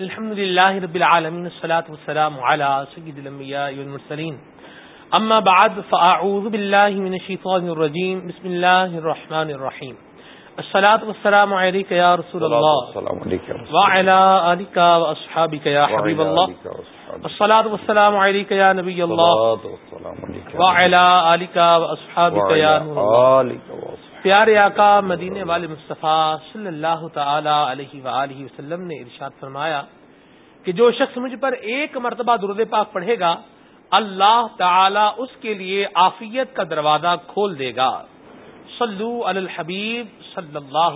الحمد لله رب العالمين الصلاة والسلام على سيد الأنبياء والمرسلين. أما بعد فأعوذ بالله من الشيطان الرجيم. بسم الله الرحمن الرحيم. الصلاة والسلام عليك يا رسول الله. وعلى آلك وأصحابك يا حبيب الله. الصلاة والسلام عليك يا نبي الله. وعلى آلك وأصحابك يا نور الله. پیارے آقا مدینے والے مصطفیٰ صلی اللہ تعالی علیہ وآلہ وسلم نے ارشاد فرمایا کہ جو شخص مجھ پر ایک مرتبہ درود پاک پڑھے گا اللہ تعالی اس کے لیے آفیت کا دروازہ کھول دے گا۔ صلو علی الحبیب صلی اللہ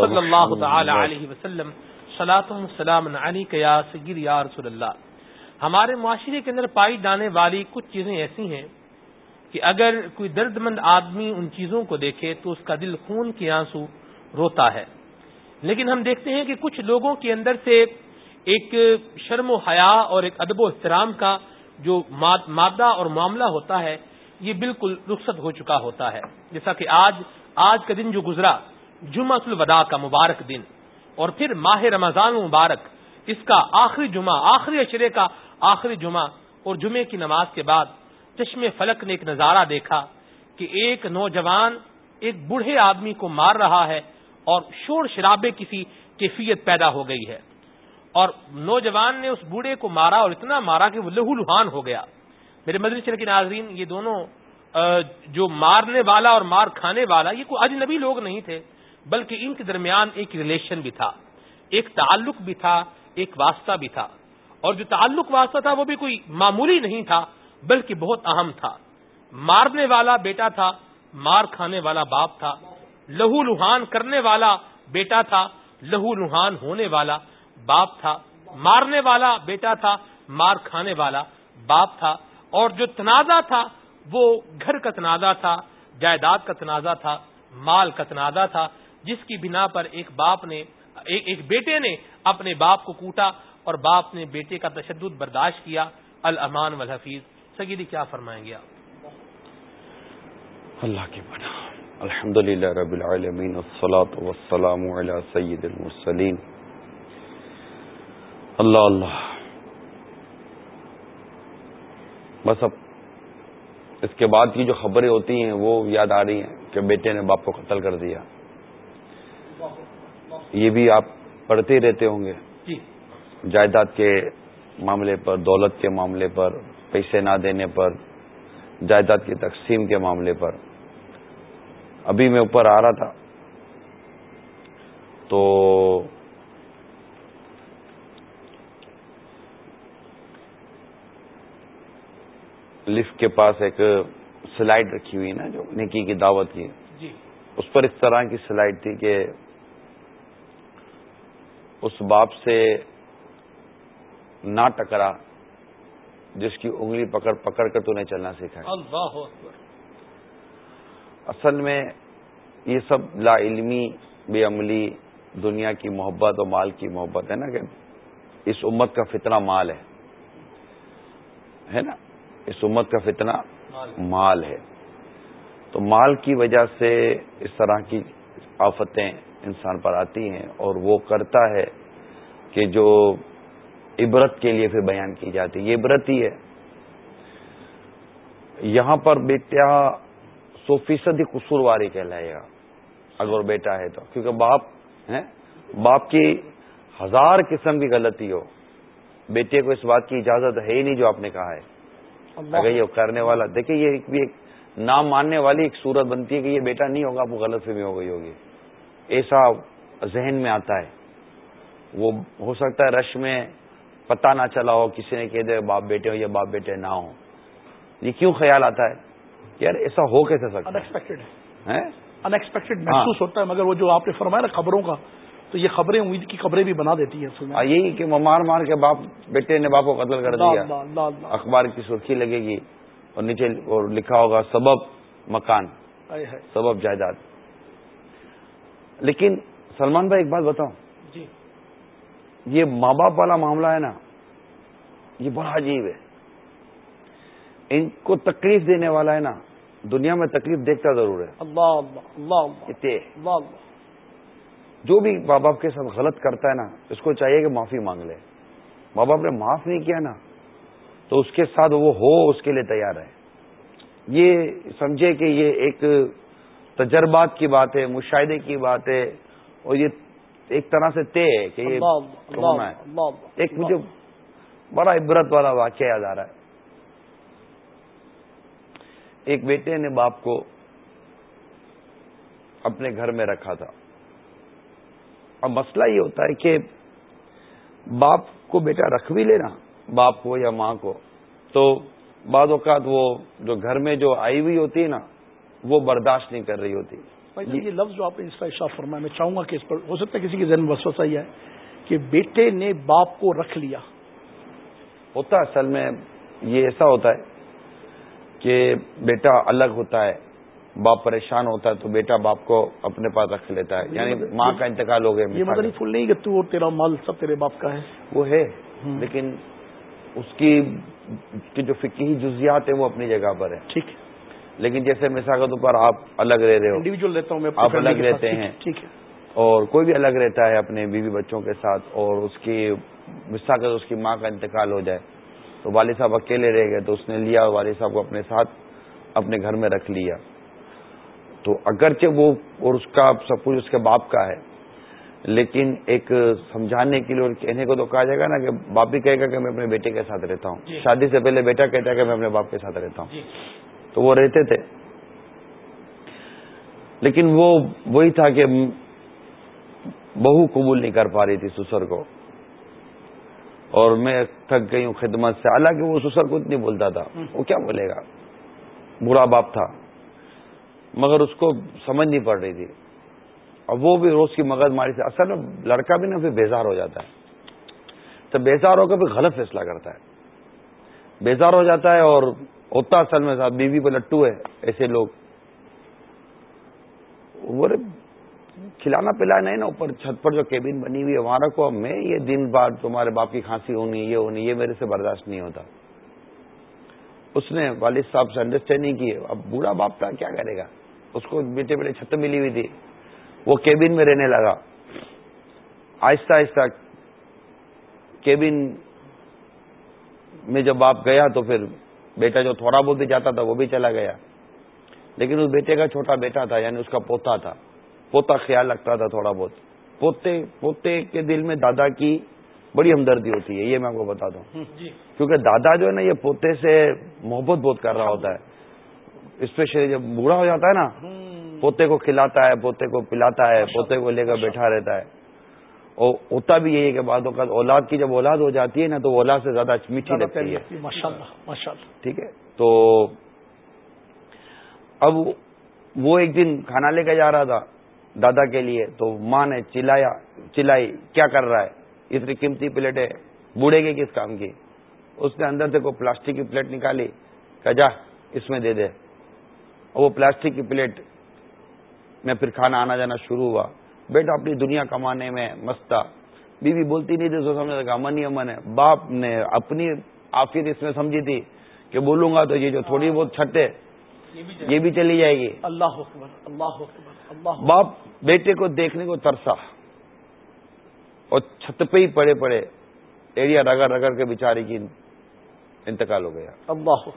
صلی اللہ تعالی علیہ وسلم۔ سلاۃم السلام علی یا سگیر یا رسول اللہ۔ ہمارے معاشرے کے اندر پائی جانے والی کچھ چیزیں ایسی ہیں کہ اگر کوئی درد مند آدمی ان چیزوں کو دیکھے تو اس کا دل خون کے آنسو روتا ہے۔ لیکن ہم دیکھتے ہیں کہ کچھ لوگوں کے اندر سے ایک شرم و حیا اور ایک ادب و احترام کا جو مادہ اور معاملہ ہوتا ہے، یہ بالکل رخصت ہو چکا ہوتا ہے۔ جیسا کہ آج آج کا دن جو گزرا، جمعہ الوداع کا مبارک دن۔ اور پھر ماہ رمضان مبارک اس کا آخری جمعہ، آخری اشرے کا آخری جمعہ اور جمعے کی نماز کے بعد چشم فلک نے ایک نظارہ دیکھا کہ ایک نوجوان ایک بوڑھے آدمی کو مار رہا ہے اور شور شرابے کسی کیفیت پیدا ہو گئی ہے۔ اور نوجوان نے اس بوڑھے کو مارا اور اتنا مارا کہ وہ لہو لہان ہو گیا۔ میرے مدرسے کے ناظرین، یہ دونوں جو مارنے والا اور مار کھانے والا، یہ کوئی اجنبی لوگ نہیں تھے، بلکہ ان کے درمیان ایک ریلیشن بھی تھا، ایک تعلق بھی تھا، ایک واسطہ بھی تھا۔ اور جو تعلق واسطہ تھا وہ بھی کوئی معمولی نہیں تھا بلکہ بہت اہم تھا۔ مارنے والا بیٹا تھا، مار کھانے والا باپ تھا۔ لہو لوہان کرنے والا بیٹا تھا، لہو لوہان ہونے والا باپ تھا۔ مارنے والا بیٹا تھا، مار کھانے والا باپ تھا۔ اور جو تنازع تھا، وہ گھر کا تنازع تھا، جائیداد کا تنازع تھا، مال کا تنازع تھا، جس کی بنا پر ایک باپ نے، ایک ایک بیٹے نے اپنے باپ کو کوٹا اور باپ نے بیٹے کا تشدد برداشت کیا الامان والحفیظ۔ سگیری کیا فرمائیں گے آپ؟ اللہ کے بنا الحمد للہ رب العالمین وسلام علی سید المرسلین۔ اللہ اللہ۔ بس اب اس کے بعد کی جو خبریں ہوتی ہیں وہ یاد آ رہی ہیں کہ بیٹے نے باپ کو قتل کر دیا۔ یہ بھی آپ پڑھتے رہتے ہوں گے۔ جی۔ جائیداد کے معاملے پر دولت کے معاملے پر پیسے نہ دینے پر جائیداد کی تقسیم کے معاملے پر۔ ابھی میں اوپر آ رہا تھا۔ تو لفٹ کے پاس ایک سلائڈ رکھی ہوئی نا جو نکی کی دعوت کی۔ جی۔ اس پر اس طرح کی سلائڈ تھی کہ اس باپ سے نہ ٹکرا جس کی انگلی پکڑ پکڑ کر تو نے چلنا سیکھا اللہ اصل میں یہ سب لا علمی بے عملی دنیا کی محبت اور مال کی محبت ہے نا کہ اس امت کا فتنہ مال ہے۔ ہے نا؟ اس امت کا فتنہ مال ہے۔ تو مال کی وجہ سے اس طرح کی آفتیں انسان پر آتی ہیں اور وہ کرتا ہے کہ جو عبرت کے لیے پھر بیان کی جاتی ہے یہ عبرت ہی ہے۔ یہاں پر بیٹا سو فیصد ہی قصورواری کہلائے گا اگر بیٹا ہے تو کیونکہ باپ ہے باپ کی ہزار قسم کی غلطی ہو۔ بیٹے کو اس بات کی اجازت ہے ہی نہیں جو آپ نے کہا ہے۔ اگر یہ کرنے والا دیکھیں یہ بھی ایک نام ماننے والی ایک صورت بنتی ہے کہ یہ بیٹا نہیں ہوگا آپ کو غلط فہمی ہو گئی ہوگی۔ ایسا ذہن میں آتا ہے۔ وہ ہو سکتا ہے رش میں پتہ نہ چلا ہو کسی نے کہہ دے باپ بیٹے ہو یا باپ بیٹے نہ ہو یہ کیوں خیال آتا ہے؟ یار ایسا ہو کیسے سکتا انکسپیکٹڈ ہے۔ انکسپیکٹڈ محسوس ہوتا ہے مگر وہ جو آپ نے فرمایا نا خبروں کا تو یہ خبریں امید کی خبریں بھی بنا دیتی ہیں یہی کہ مار مار کے باپ بیٹے نے باپ کو قتل کر دیا۔ اخبار کی سرخی لگے گی اور نیچے اور لکھا ہوگا سبب مکان۔ سبب جائیداد۔ لیکن سلمان بھائی ایک بات بتاؤ یہ ماں باپ والا معاملہ ہے نا یہ بڑا عجیب ہے۔ ان کو تکلیف دینے والا ہے نا دنیا میں تکلیف دیکھتا ضرور ہے۔ اللہ اللہ اللہ اللہ۔ جو بھی ماں باپ کے ساتھ غلط کرتا ہے نا اس کو چاہیے کہ معافی مانگ لے۔ ماں باپ نے معاف نہیں کیا نا تو اس کے ساتھ وہ ہو اس کے لیے تیار ہے۔ یہ سمجھے کہ یہ ایک تجربات کی بات ہے مشاہدے کی بات ہے اور یہ ایک طرح سے طے ہے کہ یہ ایک مجھے بڑا عبرت والا واقعہ یاد آ رہا ہے۔ ایک بیٹے نے باپ کو اپنے گھر میں رکھا تھا۔ اب مسئلہ یہ ہوتا ہے کہ باپ کو بیٹا رکھ بھی لینا باپ کو یا ماں کو تو بعض اوقات وہ جو گھر میں جو آئی ہوئی ہوتی ہے نا وہ برداشت نہیں کر رہی ہوتی۔ یہ لفظ جو آپ نے اس کا اشاف فرمایا میں چاہوں گا کہ اس پر ہو سکتا ہے کسی کے ذہن وسوسہ یہ ہے کہ بیٹے نے باپ کو رکھ لیا۔ ہوتا اصل میں یہ ایسا ہوتا ہے کہ بیٹا الگ ہوتا ہے باپ پریشان ہوتا ہے تو بیٹا باپ کو اپنے پاس رکھ لیتا ہے۔ یعنی ماں کا انتقال ہو گیا یہ مطلب فل نہیں کہ تو اور تیرا مال سب تیرے باپ کا ہے۔ وہ ہے لیکن اس کی جو فکی جزیات ہیں وہ اپنی جگہ پر ہے ٹھیک ہے۔ لیکن جیسے مثال کے طور پر آپ الگ رہ رہے ہو انڈیویجل رہتا ہوں آپ الگ رہتے ہیں ٹھیک ہے اور کوئی بھی الگ رہتا ہے اپنے بیوی بچوں کے ساتھ اور اس کی مثال اس کی ماں کا انتقال ہو جائے تو والد صاحب اکیلے رہ گئے تو اس نے لیا والد صاحب کو اپنے ساتھ اپنے گھر میں رکھ لیا تو اگرچہ وہ اور اس کا سب کچھ اس کے باپ کا ہے لیکن ایک سمجھانے کے لیے اور کہنے کو تو کہا جائے گا نا کہ باپ بھی کہے گا کہ میں اپنے بیٹے کے ساتھ رہتا ہوں جی۔ شادی سے پہلے بیٹا کہتا ہے کہ میں اپنے باپ کے ساتھ رہتا ہوں جی۔ تو وہ رہتے تھے۔ لیکن وہ وہی تھا کہ بہو قبول نہیں کر پا رہی تھی سسر کو۔ اور میں تھک گئی ہوں خدمت سے۔ حالانکہ وہ سسر کچھ نہیں بولتا تھا۔ وہ کیا بولے گا؟ برا باپ تھا۔ مگر اس کو سمجھ نہیں پڑ رہی تھی۔ اور وہ بھی روز کی مغز ماری سے اصل میں لڑکا بھی نا پھر بیزار ہو جاتا ہے۔ تو بیزار ہو کر پھر غلط فیصلہ کرتا ہے۔ بیزار ہو جاتا ہے اور ہوتا اصل میں صاحب، بیوی پہ لٹو ہے، ایسے لوگ۔ وہ کھلانا پلانا ہے نا، اوپر چھت پر جو کیبن بنی ہوئی ہے، وہاں رکھو۔ میں یہ دن بعد تمہارے باپ کی کھانسی ہونی، یہ ہونی، یہ میرے سے برداشت نہیں ہوتا۔ اس نے والد صاحب سے انڈرسٹینڈنگ کی، اب بوڑھا باپ تھا، کیا کرے گا؟ اس کو بیٹے بیٹے چھت ملی ہوئی تھی۔ وہ کیبن میں رہنے لگا۔ آہستہ آہستہ کیبن میں جب آپ گیا تو پھر بیٹا جو تھوڑا بہت بھی جاتا تھا وہ بھی چلا گیا۔ لیکن اس بیٹے کا چھوٹا بیٹا تھا یعنی اس کا پوتا تھا۔ پوتا خیال رکھتا تھا تھوڑا بہت۔ پوتے پوتے کے دل میں دادا کی بڑی ہمدردی ہوتی ہے یہ میں آپ کو بتا دوں جی۔ کیونکہ دادا جو ہے نا یہ پوتے سے محبت بہت کر رہا ہوتا ہے۔ اسپیشلی جب بوڑھا ہو جاتا ہے نا پوتے کو کھلاتا ہے پوتے کو پلاتا ہے پوتے کو لے کر بیٹھا رہتا ہے۔ اور ہوتا بھی یہی ہے کہ بعد اوقات اولاد کی جب اولاد ہو جاتی ہے نا تو اولاد سے زیادہ میٹھی لگتی ہے۔ ٹھیک ہے؟ تو اب وہ ایک دن کھانا لے کے جا رہا تھا دادا کے لیے تو ماں نے چلایا چلائی کیا کر رہا ہے؟ اتنی قیمتی پلیٹ ہے بوڑھے کی کس کام کی؟ اس نے اندر سے کوئی پلاسٹک کی پلیٹ نکالی کہ جا اس میں دے دے۔ اور وہ پلاسٹک کی پلیٹ میں پھر کھانا آنا جانا شروع ہوا۔ بیٹا اپنی دنیا کمانے میں مستا۔ بیوی بولتی نہیں تھی سو سمجھا کہ امن ہی امن ہے۔ باپ نے اپنی آفیت اس میں سمجھی تھی کہ بولوں گا تو یہ جو تھوڑی بہت چھت ہے یہ بھی چلی جائے گی۔ اللہ اللہ اللہ باپ بیٹے کو دیکھنے کو ترسا اور چھت پہ ہی پڑے پڑے ایریا رگڑ رگڑ کے بیچاری کی انتقال ہو گیا۔ اللہ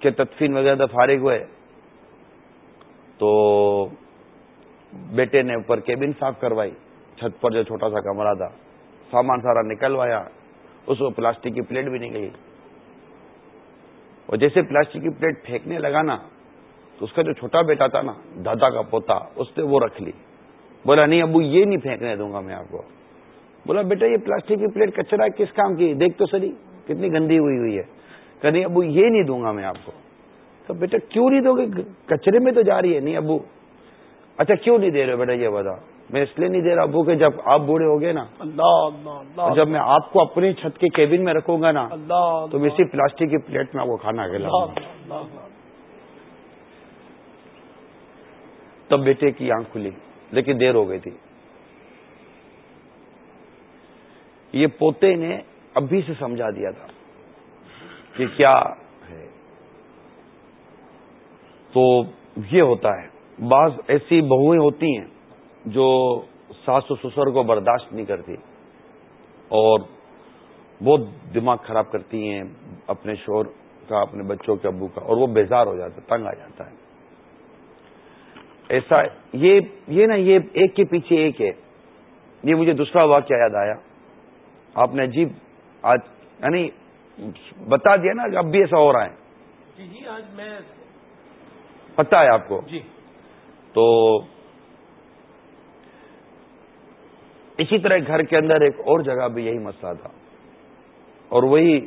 کہ تدفین وغیرہ فارغ ہوئے تو بیٹے نے اوپر کیبن صاف کروائی، چھت پر جو چھوٹا سا کمرہ تھا، سامان سارا نکلوایا، اس کو پلاسٹک کی پلیٹ بھی نکلی اور جیسے پلاسٹک کی پلیٹ پھینکنے لگا نا، تو اس کا جو چھوٹا بیٹا تھا نا، دادا کا پوتا، اس نے وہ رکھ لی۔ بولا، نہیں ابو، یہ نہیں پھینکنے دوں گا میں آپ کو۔ بولا، بیٹا، یہ پلاسٹک کی پلیٹ کچرا کس کام کی؟ دیکھ تو سری کتنی گندی ہوئی ہوئی ہے۔ کہ نہیں ابو، یہ نہیں دوں گا میں آپ کو۔ تو بیٹا، کیوں نہیں دو گے؟ کچرے میں تو جا رہی ہے۔ نہیں ابو اچھا کیوں نہیں دے رہے بیٹا یہ بتا؟ میں اس لیے نہیں دے رہا ابو کہ جب آپ بوڑھے ہو گئے نا اللہ جب میں آپ کو اپنی چھت کے کیبن میں رکھوں گا نا تو میں اسی پلاسٹک کی پلیٹ میں آپ کو کھانا کھلا تب بیٹے کی آنکھ کھلی لیکن دیر ہو گئی تھی۔ یہ پوتے نے ابھی سے سمجھا دیا تھا کہ کیا ہے۔ تو یہ ہوتا ہے۔ بعض ایسی بہویں ہوتی ہیں جو ساس و سسر کو برداشت نہیں کرتی اور بہت دماغ خراب کرتی ہیں اپنے شور کا اپنے بچوں کے ابو کا اور وہ بیزار ہو جاتا ہے تنگ آ جاتا ہے۔ ایسا یہ یہ نا یہ ایک کے پیچھے ایک ہے۔ یہ مجھے دوسرا واقعہ یاد آیا۔ آپ نے عجیب آج یعنی بتا دیا نا اب بھی ایسا ہو رہا ہے۔ جی جی آج میں پتا ہے آپ کو؟ جی۔ تو اسی طرح گھر کے اندر ایک اور جگہ بھی یہی مسئلہ تھا اور وہی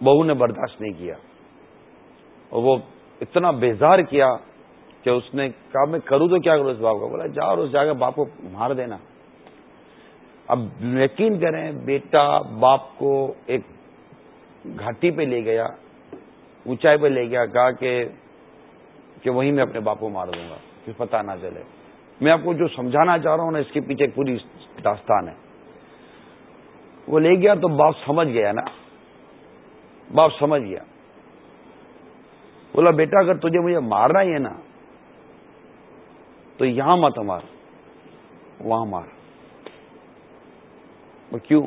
بہو نے برداشت نہیں کیا اور وہ اتنا بیزار کیا کہ اس نے کہا، میں کروں تو کیا کروں اس باپ کو؟ بولا جا اور اس جگہ باپ کو مار دینا۔ اب یقین کریں، بیٹا باپ کو ایک گھاٹی پہ لے گیا، اونچائی پہ لے گیا، کہا کہ کہ وہیں میں اپنے باپ کو مار دوں گا، پھر پتہ نہ چلے۔ میں آپ کو جو سمجھانا چاہ رہا ہوں نا، اس کے پیچھے پوری داستان ہے۔ وہ لے گیا تو باپ سمجھ گیا نا۔ باپ سمجھ گیا۔ بولا، بیٹا، اگر تجھے مجھے مارنا ہی ہے نا، تو یہاں مت مار، وہاں مار۔ وہ کیوں؟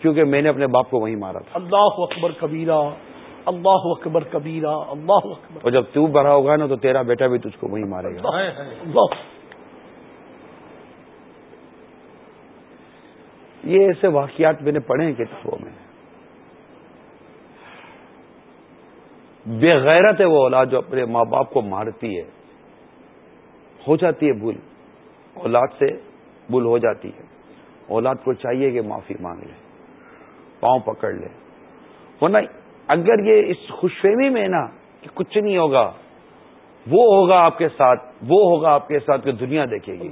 کیونکہ میں نے اپنے باپ کو وہیں مارا تھا۔ اللہ اکبر کبیرہ۔ اللہ اکبر کبیرہ اللہ اکبر۔ اور جب تو بڑا ہوگا نا تو تیرا بیٹا بھی تجھ کو وہیں مارے گا۔ اللہ یہ ایسے واقعات میں نے پڑھے ہیں کتابوں میں۔ بے غیرت ہے وہ اولاد جو اپنے ماں باپ کو مارتی ہے۔ ہو جاتی ہے بھول۔ اولاد سے بھول ہو جاتی ہے۔ اولاد کو چاہیے کہ معافی مانگ لے۔ پاؤں پکڑ لے۔ ورنہ اگر یہ اس خوشفہمی میں نا کہ کچھ نہیں ہوگا وہ ہوگا آپ کے ساتھ وہ ہوگا آپ کے ساتھ کہ دنیا دیکھے گی۔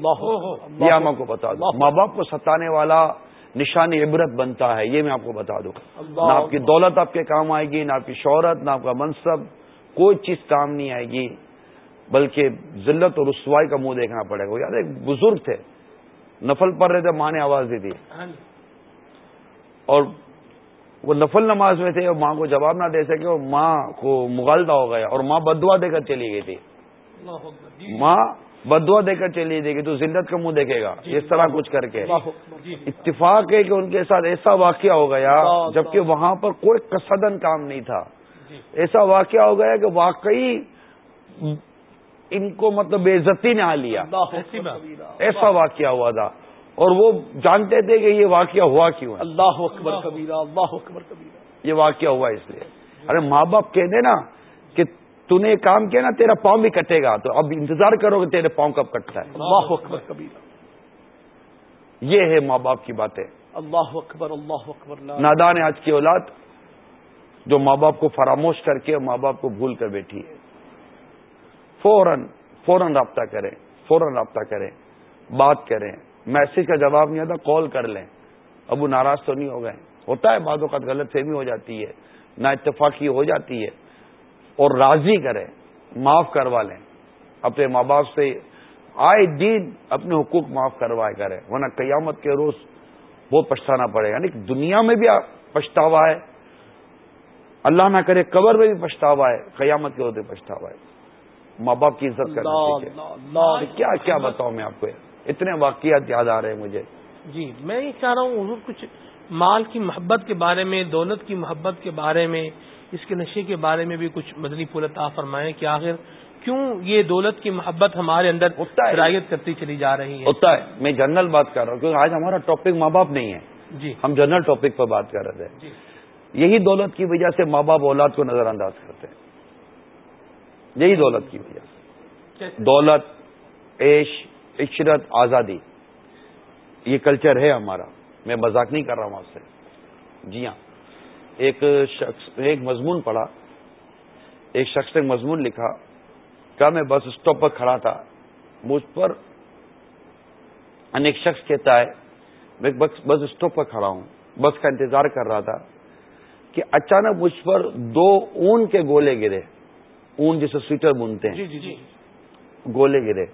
یہ ہم آپ کو بتا دوں ماں باپ کو ستانے والا نشانی عبرت بنتا ہے یہ میں آپ کو بتا دوں۔ نہ آپ کی دولت آپ کے کام آئے گی نہ آپ کی شہرت نہ آپ کا منصب کوئی چیز کام نہیں آئے گی بلکہ ذلت اور رسوائی کا منہ دیکھنا پڑے گا۔ یاد ایک بزرگ تھے نفل پڑھ رہے تھے ماں نے آواز دی تھی۔ ہاں جی۔ اور وہ نفل نماز میں تھے اور ماں کو جواب نہ دے سکے اور ماں کو مغالدہ ہو گیا اور ماں بدوا دے کر چلی گئی تھی۔ جی۔ ماں بدوا دے کر چلی گئی تو ذلت کا منہ دیکھے گا جی۔ اس طرح کچھ کر کے۔ جی۔ اتفاق ہے کہ ان کے ساتھ ایسا واقعہ ہو گیا جبکہ وہاں پر کوئی کسدن کام نہیں تھا۔ ایسا واقعہ ہو گیا کہ واقعی ان کو مطلب بے عزتی نے آ لیا۔ ایسا واقعہ ہوا تھا۔ اور وہ جانتے تھے کہ یہ واقعہ ہوا کیوں ہے۔ اللہ اکبر کبیرہ اللہ اکبر کبیرہ۔ یہ واقعہ ہوا اس لیے۔ ارے ماں باپ کہہ دے نا کہ تو نے کام کیا نا تیرا پاؤں بھی کٹے گا۔ تو اب انتظار کرو کہ تیرے پاؤں کب کٹتا ہے۔ اللہ اکبر کبیرہ۔ یہ ہے ماں باپ کی باتیں۔ اللہ اکبر اللہ اکبر نادان آج کی اولاد جو ماں باپ کو فراموش کر کے ماں باپ کو بھول کر بیٹھی ہے۔ فوراً فوراً رابطہ کریں فوراً رابطہ کریں بات کریں۔ میسج کا جواب نہیں آتا کال کر لیں۔ ابو ناراض تو نہیں ہو گئے۔ ہوتا ہے بعض اوقات غلط فہمی ہو جاتی ہے نہ اتفاقی ہو جاتی ہے۔ اور راضی کریں معاف کروا لیں۔ اپنے ماں باپ سے آئے دن اپنے حقوق معاف کروائے کریں۔ ورنہ قیامت کے روز بہت پچھتانا پڑے گا۔ یعنی دنیا میں بھی پچھتاوا ہے۔ اللہ نہ کرے قبر میں بھی پچھتاوا ہے۔ قیامت کے ہوتے پچھتاوا ہے۔ ماں باپ کی عزت کرنا کیا کیا بتاؤں میں آپ کو؟ اتنے واقعات یاد آ رہے ہیں مجھے۔ جی میں یہ چاہ رہا ہوں حضور کچھ مال کی محبت کے بارے میں دولت کی محبت کے بارے میں اس کے نشے کے بارے میں بھی کچھ مدنی پورتا فرمائیں کہ آخر کیوں یہ دولت کی محبت ہمارے اندر شرائط کرتی چلی جا رہی ہے۔ ہوتا ہے۔ میں جنرل بات کر رہا ہوں کیونکہ آج ہمارا ٹاپک ماں باپ نہیں ہے۔ جی۔ ہم جنرل ٹاپک پر بات کر رہے تھے جی۔ یہی دولت کی وجہ سے ماں باپ اولاد کو نظر انداز کرتے ہیں۔ یہی دولت کی وجہ سے۔ دولت عیش عشرت آزادی۔ یہ کلچر ہے ہمارا۔ میں مذاق نہیں کر رہا ہوں آپ سے۔ جی ہاں۔ ایک شخص ایک مضمون پڑھا۔ ایک شخص نے مضمون لکھا۔ کیا میں بس اسٹاپ پر کھڑا تھا؟ مجھ پر انیک شخص کہتا ہے میں بس اسٹاپ پر کھڑا ہوں۔ بس کا انتظار کر رہا تھا کہ اچانک مجھ پر دو اون کے گولے گرے۔ اون جسے سویٹر بنتے ہیں۔ جی جی جی۔ گولے گرے۔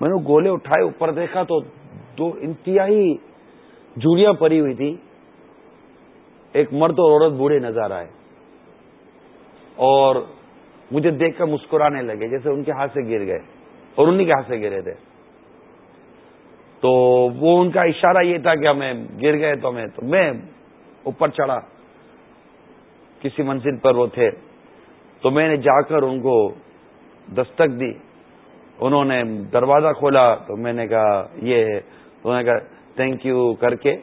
میں نے گولے اٹھائے، اوپر دیکھا تو دو انتہائی جوڑیاں پڑی ہوئی تھی۔ ایک مرد اور عورت بوڑھے نظر آئے۔ اور مجھے دیکھ کر مسکرانے لگے، جیسے ان کے ہاتھ سے گر گئے، اور انہیں کے ہاتھ سے گرے تھے۔ تو وہ ان کا اشارہ یہ تھا کہ ہمیں گر گئے تو ہمیں تو میں اوپر چڑھا، کسی منزل پر وہ تھے۔ تو میں نے جا کر ان کو دستک دی۔ انہوں نے دروازہ کھولا تو میں نے کہا، یہ ہے۔ انہوں نے کہا تھینک یو کر کے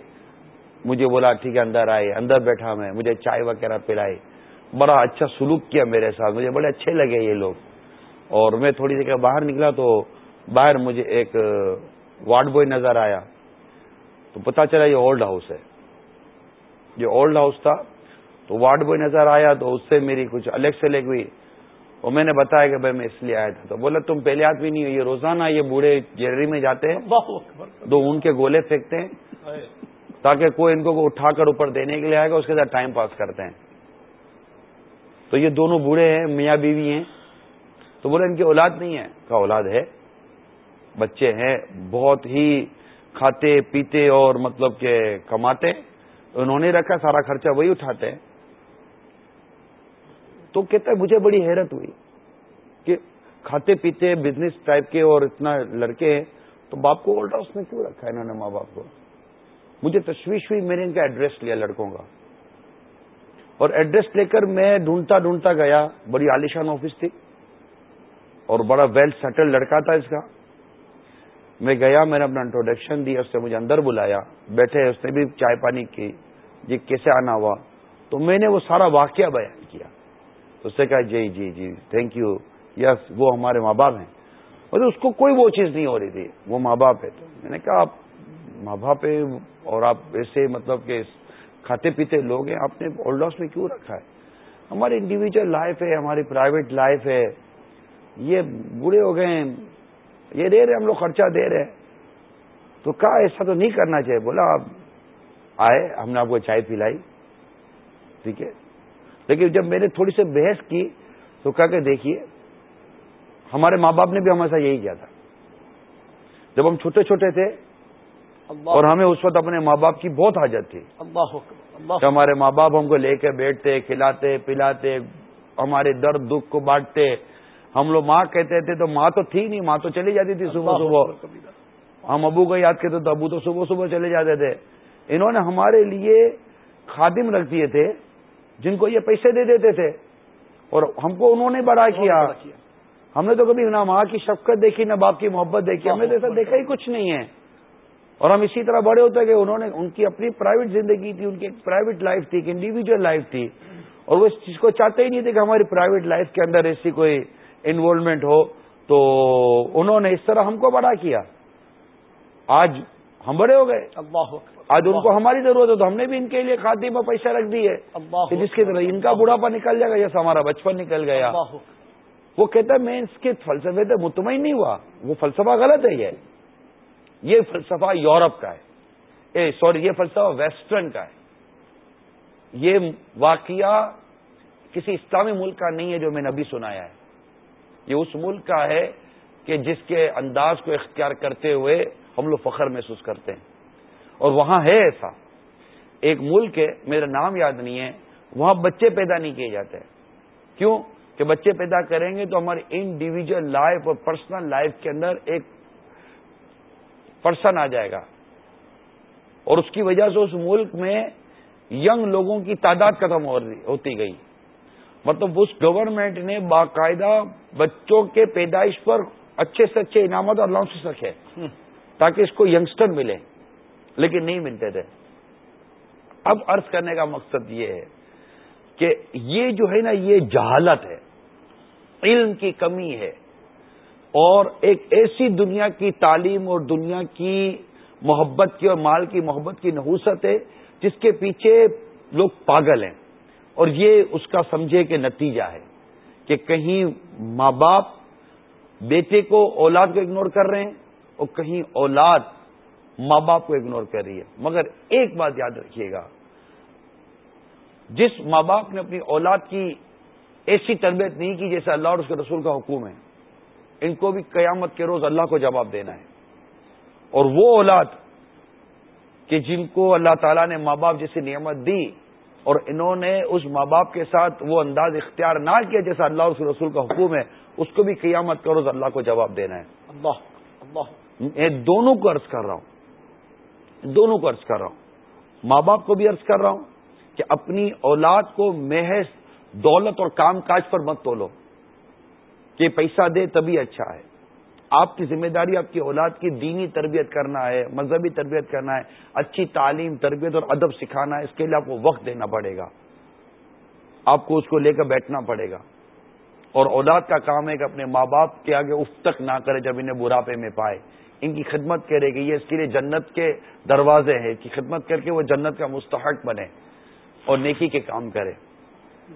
مجھے بولا، ٹھیک ہے، اندر آئے، اندر بیٹھا میں، مجھے چائے وغیرہ پلائی۔ بڑا اچھا سلوک کیا میرے ساتھ، مجھے بڑے اچھے لگے یہ لوگ۔ اور میں تھوڑی دیر باہر نکلا تو باہر مجھے ایک وارڈ بوائے نظر آیا۔ تو پتا چلا یہ اولڈ ہاؤس ہے۔ یہ اولڈ ہاؤس تھا۔ تو وارڈ بوائے نظر آیا تو اس سے میری کچھ الگ سے لگ ہوئی۔ اور میں نے بتایا کہ بھائی میں اس لیے آیا تھا۔ تو بولا تم پہلے آدمی نہیں ہو یہ روزانہ یہ بوڑھے گیلری میں جاتے ہیں۔ تو ان کے گولے پھینکتے ہیں۔ تاکہ کوئی ان کو اٹھا کر اوپر دینے کے لیے آئے گا اس کے ساتھ ٹائم پاس کرتے ہیں۔ تو یہ دونوں بوڑھے ہیں میاں بیوی ہیں۔ تو بولے ان کی اولاد نہیں ہے۔ کا اولاد ہے۔ بچے ہیں بہت ہی کھاتے پیتے اور مطلب کہ کماتے۔ انہوں نے رکھا سارا خرچہ وہی اٹھاتے ہیں۔ تو کہتا ہے مجھے بڑی حیرت ہوئی کہ کھاتے پیتے بزنس ٹائپ کے اور اتنا لڑکے ہیں، تو باپ کو اولڈ ہاؤس میں کیوں رکھا ہے انہوں نے ماں باپ کو؟ مجھے تشویش ہوئی، میں نے ان کا ایڈریس لیا لڑکوں کا۔ اور ایڈریس لے کر میں ڈھونڈتا ڈھونڈتا گیا، بڑی عالیشان آفس تھی اور بڑا ویل سیٹل لڑکا تھا اس کا۔ میں گیا، میں نے اپنا انٹروڈکشن دیا، اس نے مجھے اندر بلایا، بیٹھے، اس نے بھی چائے پانی کی جی کیسے آنا ہوا؟ تو میں نے وہ سارا واقعہ بیان اس سے کہا جی جی جی تھینک یو یس وہ ہمارے ماں باپ ہیں. مطلب اس کو کوئی وہ چیز نہیں ہو رہی تھی، وہ ماں باپ ہے تو میں نے کہا، آپ ماں باپ ہے اور آپ ایسے مطلب کہ کھاتے پیتے لوگ ہیں، آپ نے اولڈ ہاؤس میں کیوں رکھا ہے؟ ہماری انڈیویجل لائف ہے، ہماری پرائیویٹ لائف ہے. یہ بوڑھے ہو گئے ہیں، یہ دے رہے ہم لوگ خرچہ دے رہے ہیں. تو کہا، ایسا تو نہیں کرنا چاہیے، بولا آپ آئے، ہم نے آپ کو چائے پلائی، ٹھیک ہے؟ لیکن جب میں نے تھوڑی سی بحث کی تو کہا کہ دیکھیے ہمارے ماں باپ نے بھی ہمیشہ یہی کیا تھا۔ جب ہم چھوٹے چھوٹے تھے اور ہمیں اس وقت اپنے ماں باپ کی بہت حاجت تھی۔ کہ ہمارے ماں باپ ہم کو لے کے بیٹھتے کھلاتے پلاتے ہمارے درد دکھ کو بانٹتے۔ ہم لوگ ماں کہتے تھے تو ماں تو تھی نہیں ماں تو چلی جاتی تھی صبح صبح۔ ہم ابو کو یاد کرتے تو ابو تو صبح صبح چلے جاتے تھے۔ انہوں نے ہمارے لیے خادم رکھ دیے تھے۔ جن کو یہ پیسے دے دیتے تھے اور ہم کو انہوں نے بڑا کیا۔ ہم نے تو کبھی نہ ماں کی شفقت دیکھی نہ باپ کی محبت دیکھی ہم نے تو ایسا دیکھا ہی کچھ نہیں ہے۔ اور ہم اسی طرح بڑے ہوتے کہ انہوں نے ان کی اپنی پرائیویٹ زندگی تھی ان کی ایک پرائیویٹ لائف تھی ایک انڈیویجل لائف تھی۔ اور وہ اس چیز کو چاہتے ہی نہیں تھے کہ ہماری پرائیویٹ لائف کے اندر ایسی کوئی انوالومنٹ ہو۔ تو انہوں نے اس طرح ہم کو بڑا کیا۔ آج ہم بڑے ہو گئے۔ آج ان کو ہماری ضرورت ہے تو ہم نے بھی ان کے لیے کھاتی میں پیسہ رکھ دی ہے جس کی طرح ان کا بڑھاپا نکل جائے گا جیسا ہمارا بچپن نکل گیا. وہ کہتا ہے میں اس کے فلسفے سے مطمئن نہیں ہوا. وہ فلسفہ غلط ہے یہ. یہ فلسفہ یورپ کا ہے. سوری یہ فلسفہ ویسٹرن کا ہے. یہ واقعہ کسی اسلامی ملک کا نہیں ہے جو میں نے ابھی سنایا ہے. یہ اس ملک کا ہے کہ جس کے انداز کو اختیار کرتے ہوئے ہم لوگ فخر محسوس کرتے ہیں. اور وہاں ہے ایسا۔ ایک ملک ہے، میرا نام یاد نہیں ہے، وہاں بچے پیدا نہیں کیے جاتے۔ کیوں؟ کہ بچے پیدا کریں گے تو ہماری انڈیویجل لائف اور پرسنل لائف کے اندر ایک پرسن آ جائے گا۔ اور اس کی وجہ سے اس ملک میں ینگ لوگوں کی تعداد ختم ہوتی گئی۔ مطلب اس گورنمنٹ نے باقاعدہ بچوں کے پیدائش پر اچھے سے اچھے انعامات اور لانچ رکھے، تاکہ اس کو ینگسٹر ملے۔ لیکن نہیں ملتے تھے۔ اب عرض کرنے کا مقصد یہ ہے کہ یہ جو ہے نا، یہ جہالت ہے، علم کی کمی ہے۔ اور ایک ایسی دنیا کی تعلیم اور دنیا کی محبت کی اور مال کی محبت کی نحوست ہے جس کے پیچھے لوگ پاگل ہیں۔ اور یہ اس کا سمجھے کہ نتیجہ ہے کہ کہیں ماں باپ بیٹے کو اولاد کو اگنور کر رہے ہیں اور کہیں اولاد ماں باپ کو اگنور کر رہی ہے۔ مگر ایک بات یاد رکھیے گا۔ جس ماں باپ نے اپنی اولاد کی ایسی تربیت نہیں کی جیسے اللہ اور اس کے رسول کا حکم ہے ان کو بھی قیامت کے روز اللہ کو جواب دینا ہے۔ اور وہ اولاد کہ جن کو اللہ تعالیٰ نے ماں باپ جیسی نعمت دی اور انہوں نے اس ماں باپ کے ساتھ وہ انداز اختیار نہ کیا جیسا اللہ اور رسول کا حکم ہے اس کو بھی قیامت کرو اللہ کو جواب دینا ہے۔ اللہ اللہ۔ دونوں کو عرض کر رہا ہوں۔ دونوں کو عرض کر رہا ہوں۔ ماں باپ کو بھی عرض کر رہا ہوں کہ اپنی اولاد کو محض دولت اور کام کاج پر مت تولو، کہ پیسہ دے تبھی اچھا ہے۔ آپ کی ذمہ داری آپ کی اولاد کی دینی تربیت کرنا ہے، مذہبی تربیت کرنا ہے، اچھی تعلیم، تربیت اور ادب سکھانا ہے، اس کے لیے آپ کو وقت دینا پڑے گا۔ آپ کو اس کو لے کر بیٹھنا پڑے گا۔ اور اولاد کا کام ہے کہ اپنے ماں باپ کے آگے اف تک نہ کرے جب انہیں بڑھاپے میں پائے۔ ان کی خدمت کرے گی یہ اس کے لیے جنت کے دروازے ہیں۔ کہ خدمت کر کے وہ جنت کا مستحق بنے اور نیکی کے کام کرے۔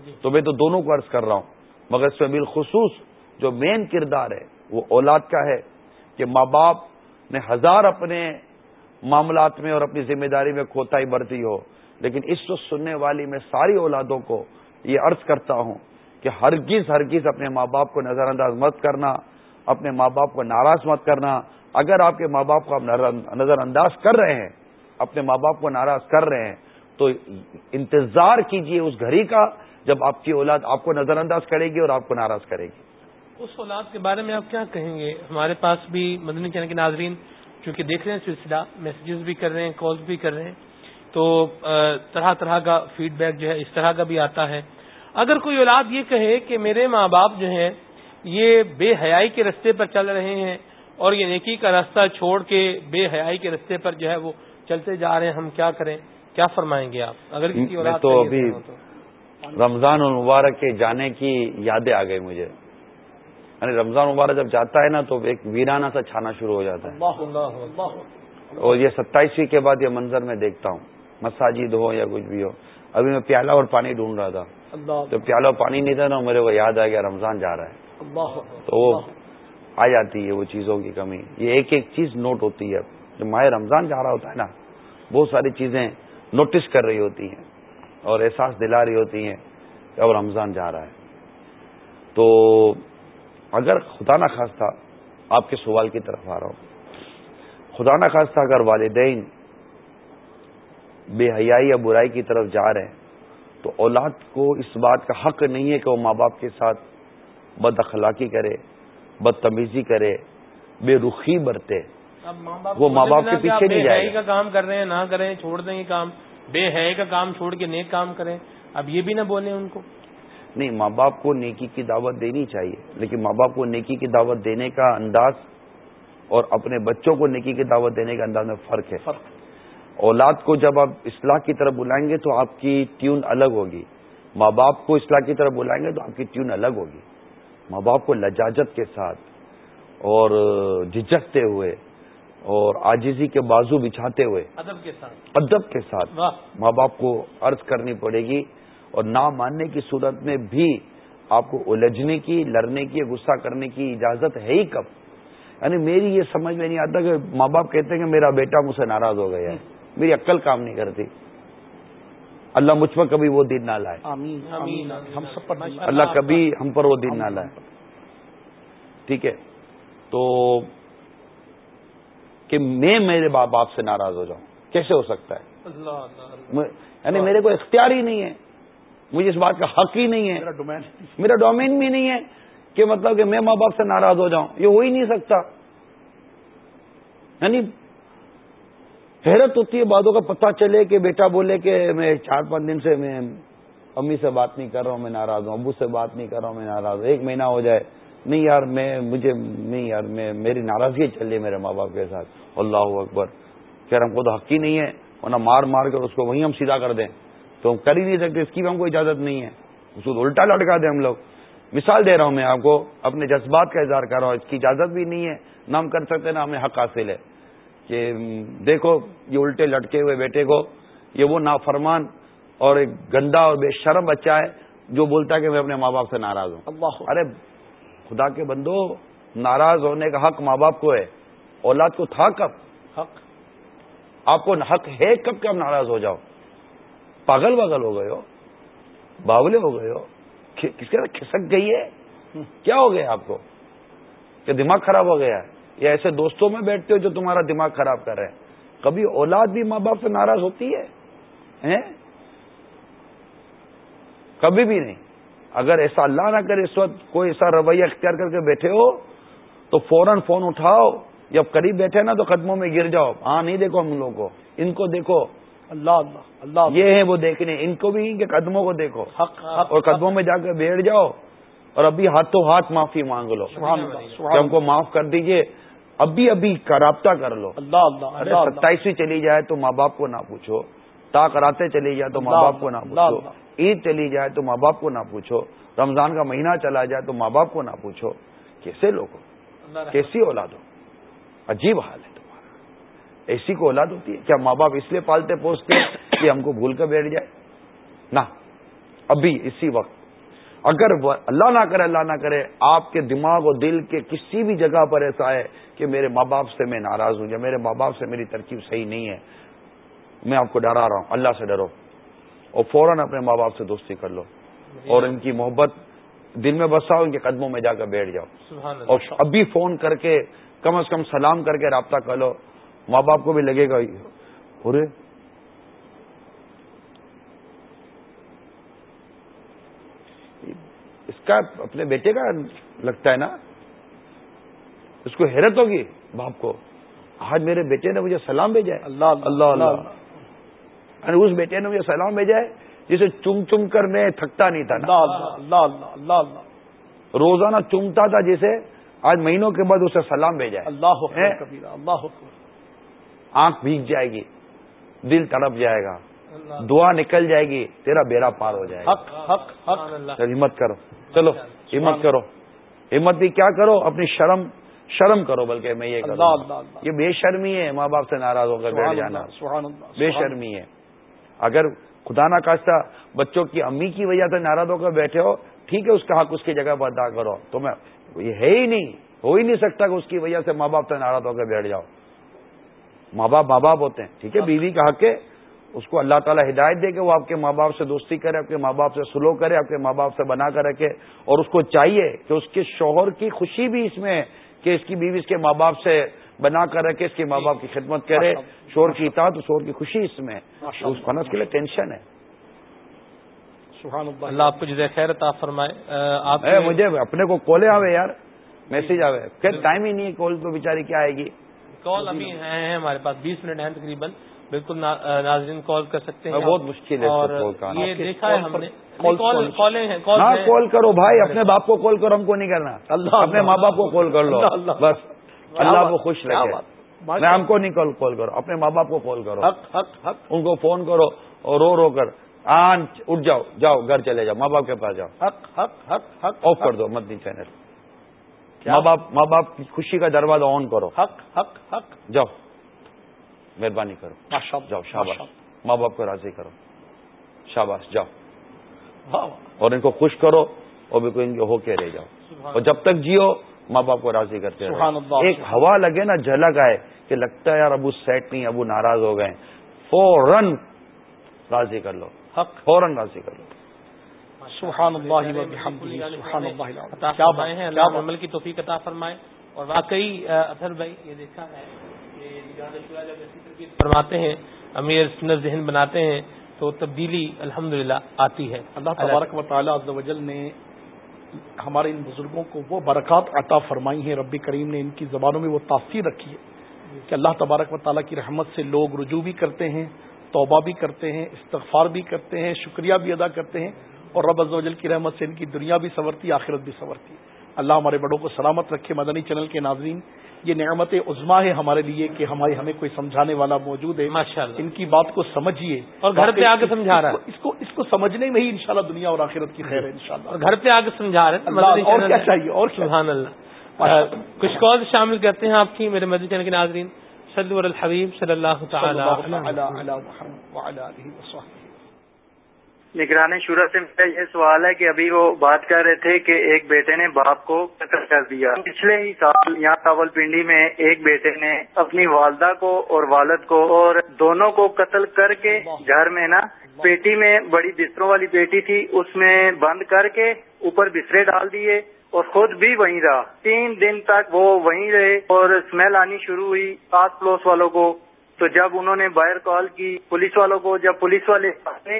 جی۔ تو میں تو دونوں کو عرض کر رہا ہوں مگر اس میں بالخصوص جو مین کردار ہے وہ اولاد کا ہے کہ ماں باپ نے ہزار اپنے معاملات میں اور اپنی ذمہ داری میں کوتاہی برتی ہو۔ لیکن اس وقت سننے والی میں ساری اولادوں کو یہ عرض کرتا ہوں کہ ہرگز ہرگز اپنے ماں باپ کو نظر انداز مت کرنا اپنے ماں باپ کو ناراض مت کرنا۔ اگر آپ کے ماں باپ کو آپ نظر انداز کر رہے ہیں، اپنے ماں باپ کو ناراض کر رہے ہیں، تو انتظار کیجیے اس گھڑی کا جب آپ کی اولاد آپ کو نظر انداز کرے گی اور آپ کو ناراض کرے گی۔ اس اولاد کے بارے میں آپ کیا کہیں گے؟ ہمارے پاس بھی مدنی چینل کے ناظرین چونکہ دیکھ رہے ہیں سلسلہ میسیجز بھی کر رہے ہیں کالز بھی کر رہے ہیں، تو طرح طرح کا فیڈ بیک جو ہے، اس طرح کا بھی آتا ہے۔ اگر کوئی اولاد یہ کہے کہ میرے ماں باپ جو ہیں، یہ بے حیائی کے رستے پر چل رہے ہیں اور یہ نیکی کا راستہ چھوڑ کے بے حیائی کے رستے پر جو ہے وہ چلتے جا رہے ہیں۔ ہم کیا کریں؟ کیا فرمائیں گے آپ؟ اگر کسی اولاد تو ابھی رمضان المبارک کے جانے کی یادیں آ گئی مجھے۔ یعنی رمضان مبارک جب جاتا ہے نا تو ایک ویرانہ سا چھانا شروع ہو جاتا ہے۔ اور یہ ستائیسویں کے بعد یہ منظر میں دیکھتا ہوں۔ مساجد ہو یا کچھ بھی ہو۔ ابھی میں پیالہ اور پانی ڈھونڈ رہا تھا۔ تو پیالہ اور پانی نہیں تھا نا میرے کو یاد آ گیا رمضان جا رہا ہے۔ تو وہ آ جاتی ہے وہ چیزوں کی کمی۔ یہ ایک ایک چیز نوٹ ہوتی ہے۔ جب ماہ رمضان جا رہا ہوتا ہے نا، بہت ساری چیزیں نوٹس کر رہی ہوتی ہیں اور احساس دلا رہی ہوتی ہیں کہ اب رمضان جا رہا ہے۔ تو اگر خدا نہ خواستہ آپ کے سوال کی طرف آ رہا ہوں۔ خدا نہ خواستہ اگر والدین بے حیائی یا برائی کی طرف جا رہے ہیں، تو اولاد کو اس بات کا حق نہیں ہے کہ وہ ماں باپ کے ساتھ بد اخلاقی کرے۔ بدتمیزی کرے بے رخی برتے۔ وہ ماں باپ کے پیچھے نہیں جائے۔ کا کام کر رہے ہیں نہ کریں چھوڑ دیں یہ کام۔ بے حیا کا کام چھوڑ کے نیک کام کریں۔ اب یہ بھی نہ بولیں ان کو۔ نہیں ماں باپ کو نیکی کی دعوت دینی چاہیے لیکن ماں باپ کو نیکی کی دعوت دینے کا انداز اور اپنے بچوں کو نیکی کی دعوت دینے کا انداز میں فرق ہے۔ فرق۔ اولاد کو جب آپ اصلاح کی طرف بلائیں گے تو آپ کی ٹیون الگ ہوگی۔ ماں باپ کو اصلاح کی طرف بلائیں گے تو آپ کی ٹیون الگ ہوگی۔ ماں باپ کو لجاجت کے ساتھ اور جھجکتے ہوئے اور آجزی کے بازو بچھاتے ہوئے ادب کے ساتھ۔ ادب کے ساتھ ماں باپ کو عرض کرنی پڑے گی اور نہ ماننے کی صورت میں بھی آپ کو الجھنے کی لڑنے کی غصہ کرنے کی اجازت ہے ہی کب؟ یعنی میری یہ سمجھ میں نہیں آتا کہ ماں باپ کہتے ہیں کہ میرا بیٹا مجھ سے ناراض ہو گیا ہے۔ میری عقل کام نہیں کرتی۔ اللہ مجھ پر کبھی وہ دن نہ لائے۔ ہم سب پر اللہ کبھی ہم پر وہ دن نہ لائے۔ ٹھیک ہے؟ تو کہ میں میرے باپ باپ سے ناراض ہو جاؤں کیسے ہو سکتا ہے؟ یعنی میرے کو اختیار ہی نہیں ہے۔ مجھے اس بات کا حق ہی نہیں ہے۔ میرا ڈومین بھی نہیں ہے کہ مطلب کہ میں ماں باپ سے ناراض ہو جاؤں یہ ہو ہی نہیں سکتا۔ یعنی حیرت ہوتی ہے باتوں کا پتہ چلے کہ بیٹا بولے کہ میں چار پانچ دن سے میں امی سے بات نہیں کر رہا ہوں، میں ناراض ہوں، ابو سے بات نہیں کر رہا ہوں، میں ناراض ہوں، ایک مہینہ ہو جائے۔ نہیں یار، میں، مجھے، نہیں یار، میں، میری ناراضگی چل رہی ہے میرے ماں باپ کے ساتھ۔ اللہ اکبر۔ خیر، ہم کو تو حق ہی نہیں ہے، ورنہ مار مار کر اس کو وہیں ہم سیدھا کر دیں۔ تو ہم کر ہی نہیں سکتے، اس کی بھی ہم کو اجازت نہیں ہے۔ اس کو الٹا لٹکا دیں ہم لوگ۔ مثال دے رہا ہوں میں آپ کو، اپنے جذبات کا اظہار کر رہا ہوں، اس کی اجازت بھی نہیں ہے، نہ ہم کر سکتے، نہ ہمیں حق حاصل ہے۔ کہ دیکھو یہ الٹے لٹکے ہوئے بیٹے کو یہ وہ نافرمان اور ایک گندا اور بے شرم بچہ ہے جو بولتا ہے کہ میں اپنے ماں باپ سے ناراض ہوں۔ ارے خدا کے بندو ناراض ہونے کا حق ماں باپ کو ہے۔ اولاد کو تھا کب؟ حق۔ آپ کو حق ہے کب کہ آپ ناراض ہو جاؤ؟ پاگل پاگل ہو گئے ہو؟ باولے ہو گئے ہو؟ کس کے کھسک گئی ہے؟ کیا ہو گیا آپ کو؟ کہ دماغ خراب ہو گیا ہے؟ یا ایسے دوستوں میں بیٹھتے ہو جو تمہارا دماغ خراب کر رہے ہیں۔ کبھی اولاد بھی ماں باپ سے ناراض ہوتی ہے؟ کبھی بھی نہیں۔ اگر ایسا اللہ نہ کرے اس وقت کوئی ایسا رویہ اختیار کر کے بیٹھے ہو تو فوراً فون اٹھاؤ۔ جب قریب بیٹھے نا تو قدموں میں گر جاؤ۔ ہاں نہیں دیکھو ہم لوگوں کو۔ ان کو دیکھو۔ اللہ اللہ اللہ۔ یہ ہے وہ دیکھنے۔ ان کو بھی ان کے قدموں کو دیکھو۔ حق حق اور قدموں میں جا کے بیٹھ جاؤ۔ اور ابھی ہاتھوں ہاتھ معافی مانگ لو۔ کہ ہم کو معاف کر دیجیے ابھی ابھی کا رابطہ کر لو۔ ستائیسویں چلی جائے تو ماں باپ کو نہ پوچھو۔ تا کراتے چلی جائے تو ماں باپ کو نہ پوچھو۔ عید چلی جائے تو ماں باپ کو نہ پوچھو۔ رمضان کا مہینہ چلا جائے تو ماں باپ کو نہ پوچھو۔ کیسے لوگ کیسی اولاد ہو عجیب حال ہے تمہارا۔ ایسی کو اولاد ہوتی ہے؟ کیا ماں باپ اس لیے پالتے پوستے کہ ہم کو بھول کر بیٹھ جائے؟ نہ ابھی اسی وقت۔ اگر اللہ نہ کرے اللہ نہ کرے آپ کے دماغ اور دل کے کسی بھی جگہ پر ایسا ہے کہ میرے ماں باپ سے میں ناراض ہوں یا میرے ماں باپ سے میری ترکیب صحیح نہیں ہے میں آپ کو ڈرا رہا ہوں اللہ سے ڈرو۔ اور فوراً اپنے ماں باپ سے دوستی کر لو۔ اور ان کی محبت دل میں بساؤ ان کے قدموں میں جا کر بیٹھ جاؤ۔ اور ابھی فون کر کے کم از کم سلام کر کے رابطہ کر لو۔ ماں باپ کو بھی لگے گا ارے اس کا اپنے بیٹے کا لگتا ہے نا اس کو حیرت ہوگی باپ کو آج میرے بیٹے نے مجھے سلام بھیجا ہے۔ اللہ اللہ اللہ اس بیٹے نے مجھے سلام بھیجا ہے جسے چم چم کر میں تھکتا نہیں تھا اللہ اللہ اللہ روزانہ چمتا تھا جسے آج مہینوں کے بعد اسے سلام بھیجا ہے۔ اللہ اللہ آنکھ بھیگ جائے گی دل تڑپ جائے گا۔ دعا نکل جائے گی تیرا بیڑا پار ہو جائے گا۔ ہمت کرو۔ چلو ہمت کرو۔ ہمت بھی کیا کرو؟ اپنی شرم شرم کرو بلکہ میں یہ کروں یہ بے شرمی ہے ماں باپ سے ناراض ہو کر بیٹھ جانا۔ بے شرمی ہے۔ اگر خدا نہ کاشتہ بچوں کی امی کی وجہ سے ناراض ہو کر بیٹھے ہو ٹھیک ہے اس کا حق اس کی جگہ پر ادا کرو۔ تو میں یہ ہے ہی نہیں۔ ہو ہی نہیں سکتا کہ اس کی وجہ سے ماں باپ سے ناراض ہو کر بیٹھ جاؤ۔ ماں باپ ماں باپ ہوتے ہیں ٹھیک ہے بیوی کا حق ہے۔ اس کو اللہ تعالیٰ ہدایت دے کہ وہ آپ کے ماں باپ سے دوستی کرے آپ کے ماں باپ سے سلو کرے آپ کے ماں باپ سے بنا کر رکھے اور اس کو چاہیے کہ اس کے شوہر کی خوشی بھی اس میں ہے کہ اس کی بیوی اس کے ماں باپ سے بنا کر رکھے اس کے ماں باپ کی خدمت کرے شور کی اطاعت شور کی خوشی اس میں۔ اس فنس کے لیے ٹینشن ہے۔ اللہ۔ آپ کو جزے خیر عطا فرمائے۔ آپ مجھے اپنے کو کولے آوے یار۔ میسج آوے پھر ٹائم ہی نہیں ہے کال تو بیچاری کیا آئے گی۔ کال ابھی ہیں ہمارے پاس۔ بیس منٹ ہیں تقریباً۔ بالکل ناظرین کال کر سکتے ہیں بہت مشکل ہے اور یہ دیکھا ہے ہم نے ہاں کال کرو بھائی اپنے باپ کو کال کرو ہم کو نہیں کرنا۔ اللہ اپنے ماں باپ کو کال کر لو۔ بس۔ اللہ کو خوش رکھے۔ میں ہم کو نہیں کال کرو اپنے ماں باپ کو کال کرو۔ ان کو فون کرو اور رو رو کر۔ آن اٹھ جاؤ جاؤ گھر چلے جاؤ ماں باپ کے پاس جاؤ۔ آف کر دو مدنی چینل۔ ماں باپ ماں باپ کی خوشی کا دروازہ آن کرو۔ حق حق حق۔ جاؤ۔ مہربانی کرو۔ جاؤ شاباش۔ ماں باپ کو راضی کرو۔ شاباش جاؤ۔ اور ان کو خوش کرو اور بھی کوئی ہو کے رہ جاؤ۔ اور جب تک جیو ماں باپ کو راضی کرتے رہو۔ ایک ہوا لگے نا جھلک آئے کہ لگتا ہے یار ابو سیٹ نہیں ابو ناراض ہو گئے۔ فوراً راضی کر لو۔ فوراً راضی کر لو۔ سبحان اللہ عمل کی توفیق عطا فرمائے۔ اور واقعی اثر بھائی یہ دیکھا ہے۔ فرماتے ہیں، امیر سنت ذہن بناتے ہیں، تو تبدیلی الحمد آتی ہے۔ اللہ تبارک و تعالیٰ وجل نے ہمارے ان بزرگوں کو وہ برکات عطا فرمائی ہیں۔ ربی کریم نے ان کی زبانوں میں وہ تاثیر رکھی ہے کہ اللہ تبارک و تعالیٰ کی رحمت سے لوگ رجوع بھی کرتے ہیں، توبہ بھی کرتے ہیں، استغفار بھی کرتے ہیں، شکریہ بھی ادا کرتے ہیں اور رب ازوجل کی رحمت سے ان کی دنیا بھی سنورتی، آخرت بھی سنورتی۔ ہے اللہ ہمارے بڑوں کو سلامت رکھے مدنی چینل کے ناظرین یہ نعمت عزما ہے ہمارے لیے کہ ہمارے ہمیں کوئی سمجھانے والا موجود ہے۔ ان کی بات کو سمجھیے اور گھر پہ آگے سمجھا رہا ہے۔ اس کو اس کو سمجھنے میں ہی انشاءاللہ دنیا اور آخرت کی خیر ہے انشاءاللہ۔ گھر پہ آگے سمجھا رہے ہیں۔ اور کیا چاہیے؟ اور سبحان اللہ۔ کچھ کال شامل کرتے ہیں آپ کی میرے مدنی چینل کے ناظرین۔ صلی الحبیب صلی اللہ تعالی نگران شورا سے میرا یہ سوال ہے کہ ابھی وہ بات کر رہے تھے کہ ایک بیٹے نے باپ کو قتل کر دیا۔ پچھلے ہی سال یہاں تاول پنڈی میں ایک بیٹے نے اپنی والدہ کو اور والد کو اور دونوں کو قتل کر کے گھر میں نا پیٹی میں بڑی بستروں والی پیٹی تھی، اس میں بند کر کے اوپر بسترے ڈال دیے اور خود بھی وہیں رہا۔ تین دن تک وہ وہیں رہے اور اسمیل آنی شروع ہوئی، آس پڑوس والوں کو۔ تو جب انہوں نے باہر کال کی، پولیس والوں کو، جب پولیس والے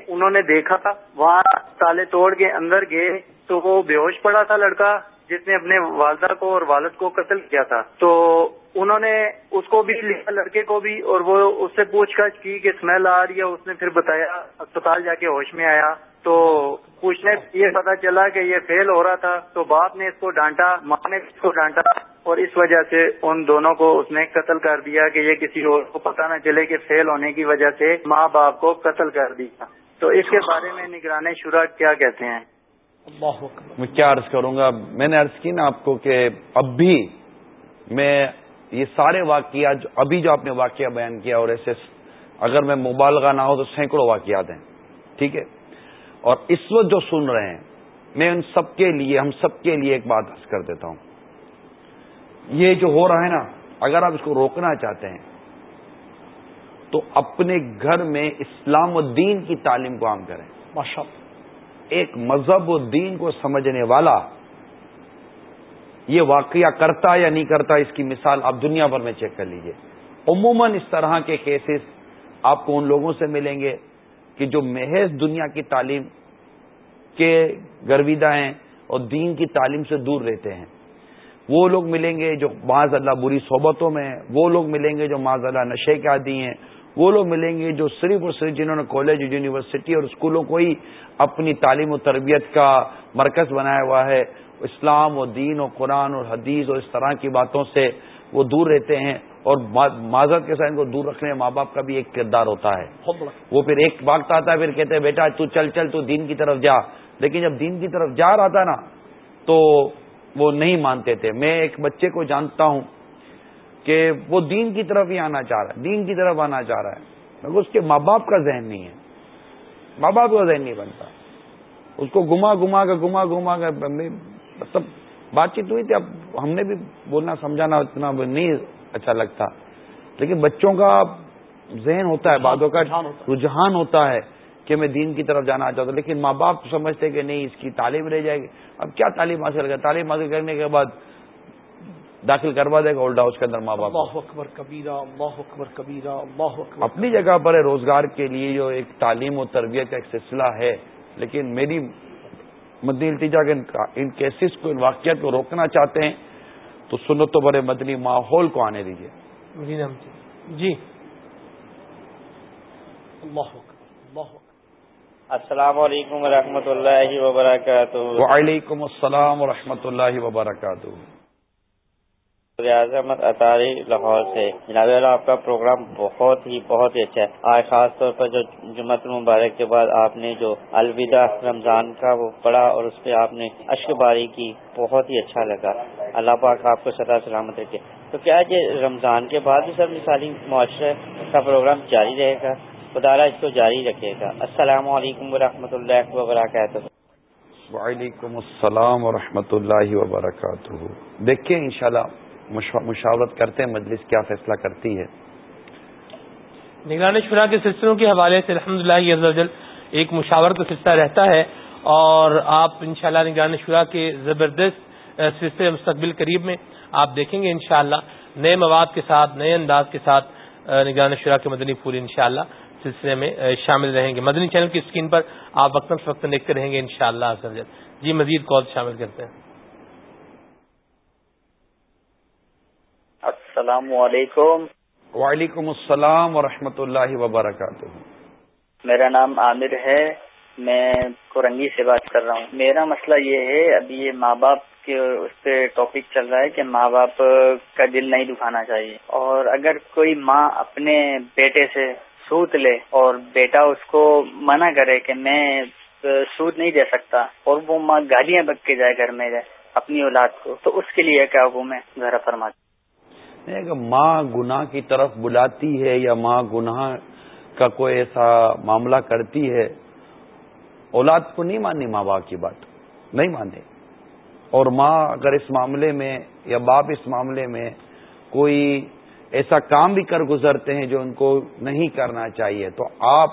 انہوں نے دیکھا، وہاں تالے توڑ کے اندر گئے، تو وہ بے ہوش پڑا تھا لڑکا، جس نے اپنے والدہ کو اور والد کو قتل کیا تھا۔ تو انہوں نے اس کو بھی لکھا لڑکے کو بھی، اور وہ اس سے پوچھ گچھ کی کہ اسمیل آ رہی ہے، اس نے پھر بتایا، اسپتال جا کے ہوش میں آیا۔ تو پوچھنے یہ پتا چلا کہ یہ فیل ہو رہا تھا، تو باپ نے اس کو ڈانٹا، ماں نے اس کو ڈانٹا۔ اور اس وجہ سے ان دونوں کو اس نے قتل کر دیا کہ یہ کسی اور کو پتا نہ چلے کہ فیل ہونے کی وجہ سے ماں باپ کو قتل کر دیا۔ تو اس کے بارے میں نگران شورا کیا کہتے ہیں؟ میں کیا عرض کروں گا؟ میں نے عرض کی نا آپ کو کہ اب بھی میں یہ سارے واقعات جو ابھی جو آپ نے واقعہ بیان کیا اور ایسے اگر میں مبالغہ نہ ہو تو سینکڑوں واقعات ہیں۔ ٹھیک ہے؟ اور اس وقت جو سن رہے ہیں میں ان سب کے لیے ہم سب کے لیے ایک بات عرض کر دیتا ہوں۔ یہ جو ہو رہا ہے نا اگر آپ اس کو روکنا چاہتے ہیں تو اپنے گھر میں اسلام الدین کی تعلیم کو عام کریں۔ ماشاء ایک مذہب و دین کو سمجھنے والا یہ واقعہ کرتا یا نہیں کرتا اس کی مثال آپ دنیا بھر میں چیک کر لیجیے۔ عموماً اس طرح کے کیسز آپ کو ان لوگوں سے ملیں گے کہ جو محض دنیا کی تعلیم کے گرویدہ ہیں اور دین کی تعلیم سے دور رہتے ہیں۔ وہ لوگ ملیں گے جو معاذ اللہ بری صحبتوں میں ہیں وہ لوگ ملیں گے جو معاذ اللہ نشے کے عادی ہیں وہ لوگ ملیں گے جو صرف اور صرف جنہوں نے کالج یونیورسٹی اور اسکولوں کو ہی اپنی تعلیم و تربیت کا مرکز بنایا ہوا ہے۔ اسلام و دین و قرآن اور حدیث اور اس طرح کی باتوں سے وہ دور رہتے ہیں اور معذرت کے ساتھ ان کو دور رکھنے ماں باپ کا بھی ایک کردار ہوتا ہے۔ وہ پھر ایک وقت آتا ہے پھر کہتے ہیں بیٹا تو چل چل تو دین کی طرف جا۔ لیکن جب دین کی طرف جا رہا تھا نا تو وہ نہیں مانتے تھے۔ میں ایک بچے کو جانتا ہوں کہ وہ دین کی طرف ہی آنا چاہ رہا ہے دین کی طرف آنا چاہ رہا ہے۔ مگر اس کے ماں باپ کا ذہن نہیں ہے۔ ماں باپ کا ذہن نہیں بنتا۔ اس کو گما گما کر گما گما کر مطلب بات چیت ہوئی تھی۔ اب ہم نے بھی بولنا سمجھانا اتنا نہیں اچھا لگتا۔ لیکن بچوں کا ذہن ہوتا ہے باتوں کا رجحان ہوتا ہے۔ کہ میں دین کی طرف جانا چاہتا ہوں لیکن ماں باپ سمجھتے کہ نہیں اس کی تعلیم رہ جائے گی۔ اب کیا تعلیم حاصل کر تعلیم حاصل کرنے کے بعد داخل کروا دے گا اولڈ ہاؤس کے اندر ماں باپ۔ اکبر کبیرہ اللہ اکبر کبیرہ اللہ اکبر اپنی جگہ پر روزگار کے لیے جو ایک تعلیم و تربیت کا ایک سلسلہ ہے لیکن میری مدنی التجا کے ان کیسز کو ان واقعات کو روکنا چاہتے ہیں تو سنت تو بڑے مدنی ماحول کو آنے دیجیے جی۔ السلام علیکم و اللہ وبرکاتہ۔ وعلیکم السلام و اللہ وبرکاتہ۔ ریاض احمد اطاری لاہور سے۔ جناب آپ کا پروگرام بہت ہی بہت ہی اچھا ہے۔ آج خاص طور پر جو جمعت المبارک کے بعد آپ نے جو الوداع رمضان کا وہ پڑھا اور اس پہ آپ نے اشک باری کی بہت ہی اچھا لگا۔ اللہ پاک آپ کو سدا سلامت رکھے۔ تو کیا یہ رمضان کے بعد بھی سر مثالی معاشرے کا پروگرام جاری رہے گا؟ خدارہ اس کو جاری رکھے گا۔ السلام علیکم و اللہ وبرکاتہ۔ وعلیکم السلام و اللہ وبرکاتہ۔ دیکھیں انشاءاللہ مشاورت کرتے ہیں مجلس کیا فیصلہ کرتی ہے۔ نگران شرح کے سلسلوں کے حوالے سے الحمد للہ ایک مشاورت کا سلسلہ رہتا ہے اور آپ انشاءاللہ شاء نگران شرح کے زبردست سلسلے مستقبل قریب میں آپ دیکھیں گے انشاءاللہ نئے مواد کے ساتھ نئے انداز کے ساتھ نگران شرح کے مدنی پھول انشاءاللہ۔ سلسلے میں شامل رہیں گے۔ مدنی چینل کی اسکرین پر آپ وقتاً فوقتاً دیکھتے رہیں گے انشاءاللہ شاء جی مزید کال شامل کرتے ہیں۔ السلام علیکم۔ وعلیکم السلام ورحمۃ اللہ وبرکاتہ۔ میرا نام عامر ہے۔ میں کورنگی سے بات کر رہا ہوں۔ میرا مسئلہ یہ ہے ابھی یہ ماں باپ کے اس پہ ٹاپک چل رہا ہے کہ ماں باپ کا دل نہیں دکھانا چاہیے۔ اور اگر کوئی ماں اپنے بیٹے سے سوت لے اور بیٹا اس کو منع کرے کہ میں سود نہیں دے سکتا اور وہ ماں گالیاں بک کے جائے گھر میں جائے اپنی اولاد کو۔ تو اس کے لیے کیا حکم ہے ذرا فرماتے نہیں، اگر ماں گناہ کی طرف بلاتی ہے یا ماں گناہ کا کوئی ایسا معاملہ کرتی ہے، اولاد کو نہیں ماننی ماں باپ کی بات، نہیں مانے اور ماں اگر اس معاملے میں یا باپ اس معاملے میں کوئی ایسا کام بھی کر گزرتے ہیں جو ان کو نہیں کرنا چاہیے۔ تو آپ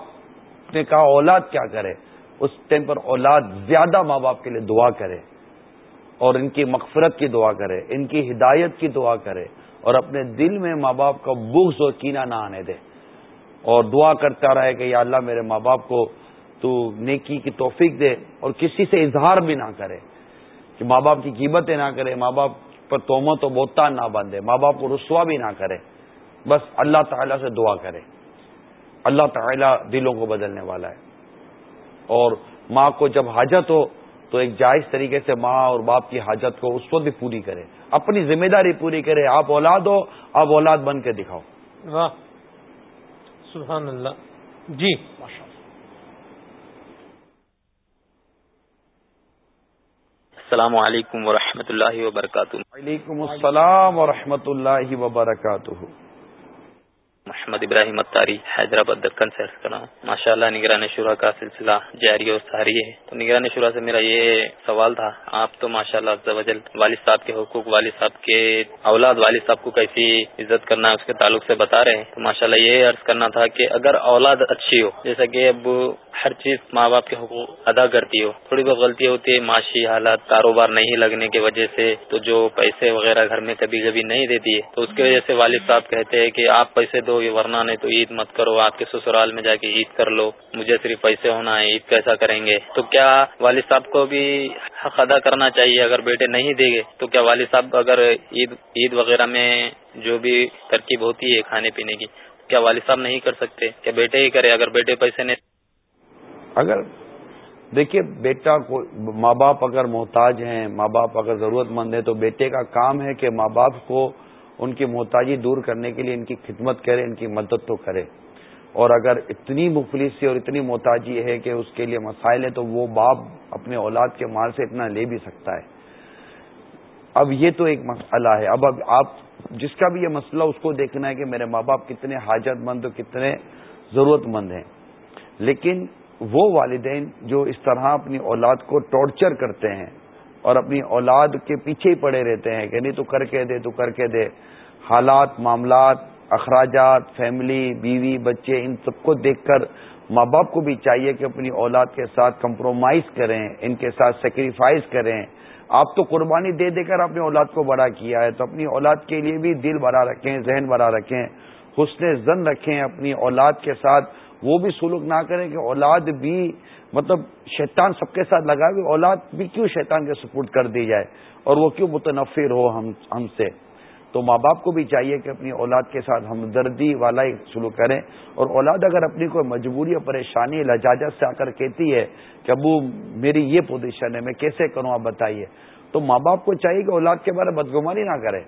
نے کہا، اولاد کیا کرے؟ اس ٹائم پر اولاد زیادہ ماں باپ کے لیے دعا کرے اور ان کی مغفرت کی دعا کرے، ان کی ہدایت کی دعا کرے اور اپنے دل میں ماں باپ کا بغض اور کینہ نہ آنے دے۔ اور دعا کرتا رہے کہ یا اللہ میرے ماں باپ کو تو نیکی کی توفیق دے اور کسی سے اظہار بھی نہ کرے کہ ماں باپ کی قیمتیں نہ کرے، ماں باپ پر تومت و بہتان نہ باندھے، ماں باپ کو رسوا بھی نہ کرے۔ بس اللہ تعالیٰ سے دعا کرے۔ اللہ تعالیٰ دلوں کو بدلنے والا ہے۔ اور ماں کو جب حاجت ہو تو ایک جائز طریقے سے ماں اور باپ کی حاجت کو اس وقت بھی پوری کرے۔ اپنی ذمہ داری پوری کرے۔ آپ اولاد ہو آپ اولاد بن کے دکھاؤ۔ واہ۔ سبحان اللہ۔ جی۔ السلام علیکم ورحمۃ اللہ وبرکاتہ۔ وعلیکم السلام ورحمۃ اللہ وبرکاتہ۔ محمد ابراہیم اتاری، حیدرآباد دکن سے ہوں۔ ماشاء اللہ نگران شورا کا سلسلہ جاری اور ساری ہے۔ تو نگران شورا سے میرا یہ سوال تھا، آپ تو ماشاء اللہ والد صاحب کے حقوق، والد صاحب کے اولاد، والد صاحب کو کیسی عزت کرنا ہے اس کے تعلق سے بتا رہے ہیں۔ تو ماشاء اللہ یہ عرض کرنا تھا کہ اگر اولاد اچھی ہو، جیسا کہ اب ہر چیز ماں باپ کے حقوق ادا کرتی ہو، تھوڑی بہت غلطی ہوتی ہے، معاشی حالات، کاروبار نہیں لگنے کی وجہ سے تو جو پیسے وغیرہ گھر میں کبھی کبھی نہیں دیتی ہے، تو اس کی وجہ سے والد صاحب کہتے ہیں کہ آپ پیسے دو یہ ورنہ نہیں تو عید مت کرو، آپ کے سسرال میں جا کے عید کر لو، مجھے صرف پیسے ہونا ہے، عید کیسا کریں گے؟ تو کیا والد صاحب کو بھی حق ادا کرنا چاہیے؟ اگر بیٹے نہیں دیں گے تو کیا والد صاحب اگر عید عید وغیرہ میں جو بھی ترکیب ہوتی ہے کھانے پینے کی، کیا والد صاحب نہیں کر سکتے؟ کیا بیٹے ہی کرے؟ اگر بیٹے پیسے نہیں اگر دیکھیے، بیٹا کو ماں باپ اگر محتاج ہیں، ماں باپ اگر ضرورت مند ہے تو بیٹے کا کام ہے کہ ماں باپ کو ان کی محتاجی دور کرنے کے لیے ان کی خدمت کرے، ان کی مدد تو کرے۔ اور اگر اتنی مفلسی اور اتنی محتاجی ہے کہ اس کے لیے مسائل ہیں تو وہ باپ اپنے اولاد کے مال سے اتنا لے بھی سکتا ہے۔ اب یہ تو ایک مسئلہ ہے۔ اب اب آپ جس کا بھی یہ مسئلہ اس کو دیکھنا ہے کہ میرے ماں باپ کتنے حاجت مند اور کتنے ضرورت مند ہیں۔ لیکن وہ والدین جو اس طرح اپنی اولاد کو ٹارچر کرتے ہیں اور اپنی اولاد کے پیچھے ہی پڑے رہتے ہیں کہ نہیں تو کر کے دے تو کر کے دے۔ حالات، معاملات، اخراجات، فیملی، بیوی، بچے، ان سب کو دیکھ کر ماں باپ کو بھی چاہیے کہ اپنی اولاد کے ساتھ کمپرومائز کریں، ان کے ساتھ سیکریفائز کریں۔ آپ تو قربانی دے دے کر اپنی اولاد کو بڑا کیا ہے، تو اپنی اولاد کے لیے بھی دل بڑا رکھیں، ذہن بڑا رکھیں، حسن زن رکھیں اپنی اولاد کے ساتھ۔ وہ بھی سلوک نہ کریں کہ اولاد بھی مطلب شیطان سب کے ساتھ لگا ہوئے اولاد بھی کیوں شیطان کے سپورٹ کر دی جائے اور وہ کیوں متنفر ہو ہم ہم سے؟ تو ماں باپ کو بھی چاہیے کہ اپنی اولاد کے ساتھ ہمدردی والا ہی سلوک کریں اور اولاد اگر اپنی کوئی مجبوری اور پریشانی لجاجت سے آ کر کہتی ہے کہ ابو میری یہ پوزیشن ہے، میں کیسے کروں آپ بتائیے؟ تو ماں باپ کو چاہیے کہ اولاد کے بارے بدگمانی نہ کرے۔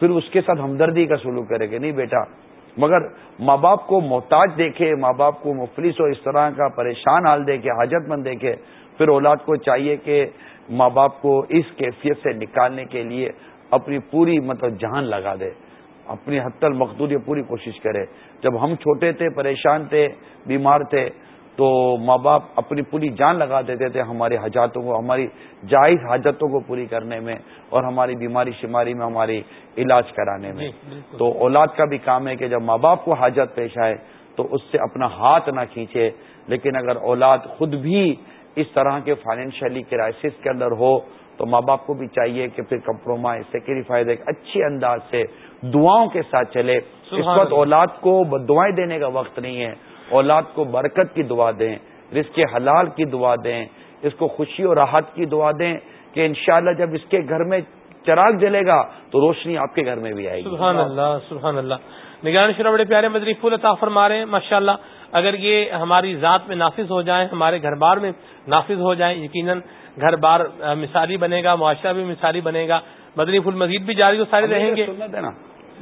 پھر اس کے ساتھ ہمدردی کا سلوک کرے کہ نہیں بیٹا مگر ماں باپ کو محتاج دیکھے، ماں باپ کو مفلس اور اس طرح کا پریشان حال دیکھے، حاجت مند دیکھے، پھر اولاد کو چاہیے کہ ماں باپ کو اس کیفیت سے نکالنے کے لیے اپنی پوری مطلب جان لگا دے، اپنی حتی المقدور یہ پوری کوشش کرے۔ جب ہم چھوٹے تھے، پریشان تھے، بیمار تھے تو ماں باپ اپنی پوری جان لگا دیتے تھے ہماری حجاتوں کو ہماری جائز حاجتوں کو پوری کرنے میں اور ہماری بیماری شماری میں ہماری علاج کرانے میں۔ جی، تو اولاد کا بھی کام ہے کہ جب ماں باپ کو حاجت پیش آئے تو اس سے اپنا ہاتھ نہ کھینچے لیکن اگر اولاد خود بھی اس طرح کے فائنینشلی کرائسس کے اندر ہو تو ماں باپ کو بھی چاہیے کہ پھر کمپرومائز سیکریفائز ایک اچھے انداز سے دعاؤں کے ساتھ چلے۔ اس وقت اولاد کو دعائیں دینے کا وقت نہیں ہے۔ اولاد کو برکت کی دعا دیں رزق حلال کی دعا دیں اس کو خوشی اور راحت کی دعا دیں کہ انشاءاللہ جب اس کے گھر میں چراغ جلے گا تو روشنی آپ کے گھر میں بھی آئے گی۔ سبحان اللہ سبحان اللہ۔ نگران شرح بڑے پیارے مدری پھول عطا فرما رہے ہیں ماشاء اللہ اگر یہ ہماری ذات میں نافذ ہو جائیں ہمارے گھر بار میں نافذ ہو جائیں یقیناً گھر بار مثالی بنے گا معاشرہ بھی مثالی بنے گا۔ مدنی پھول مزید بھی جاری سارے رہیں گے۔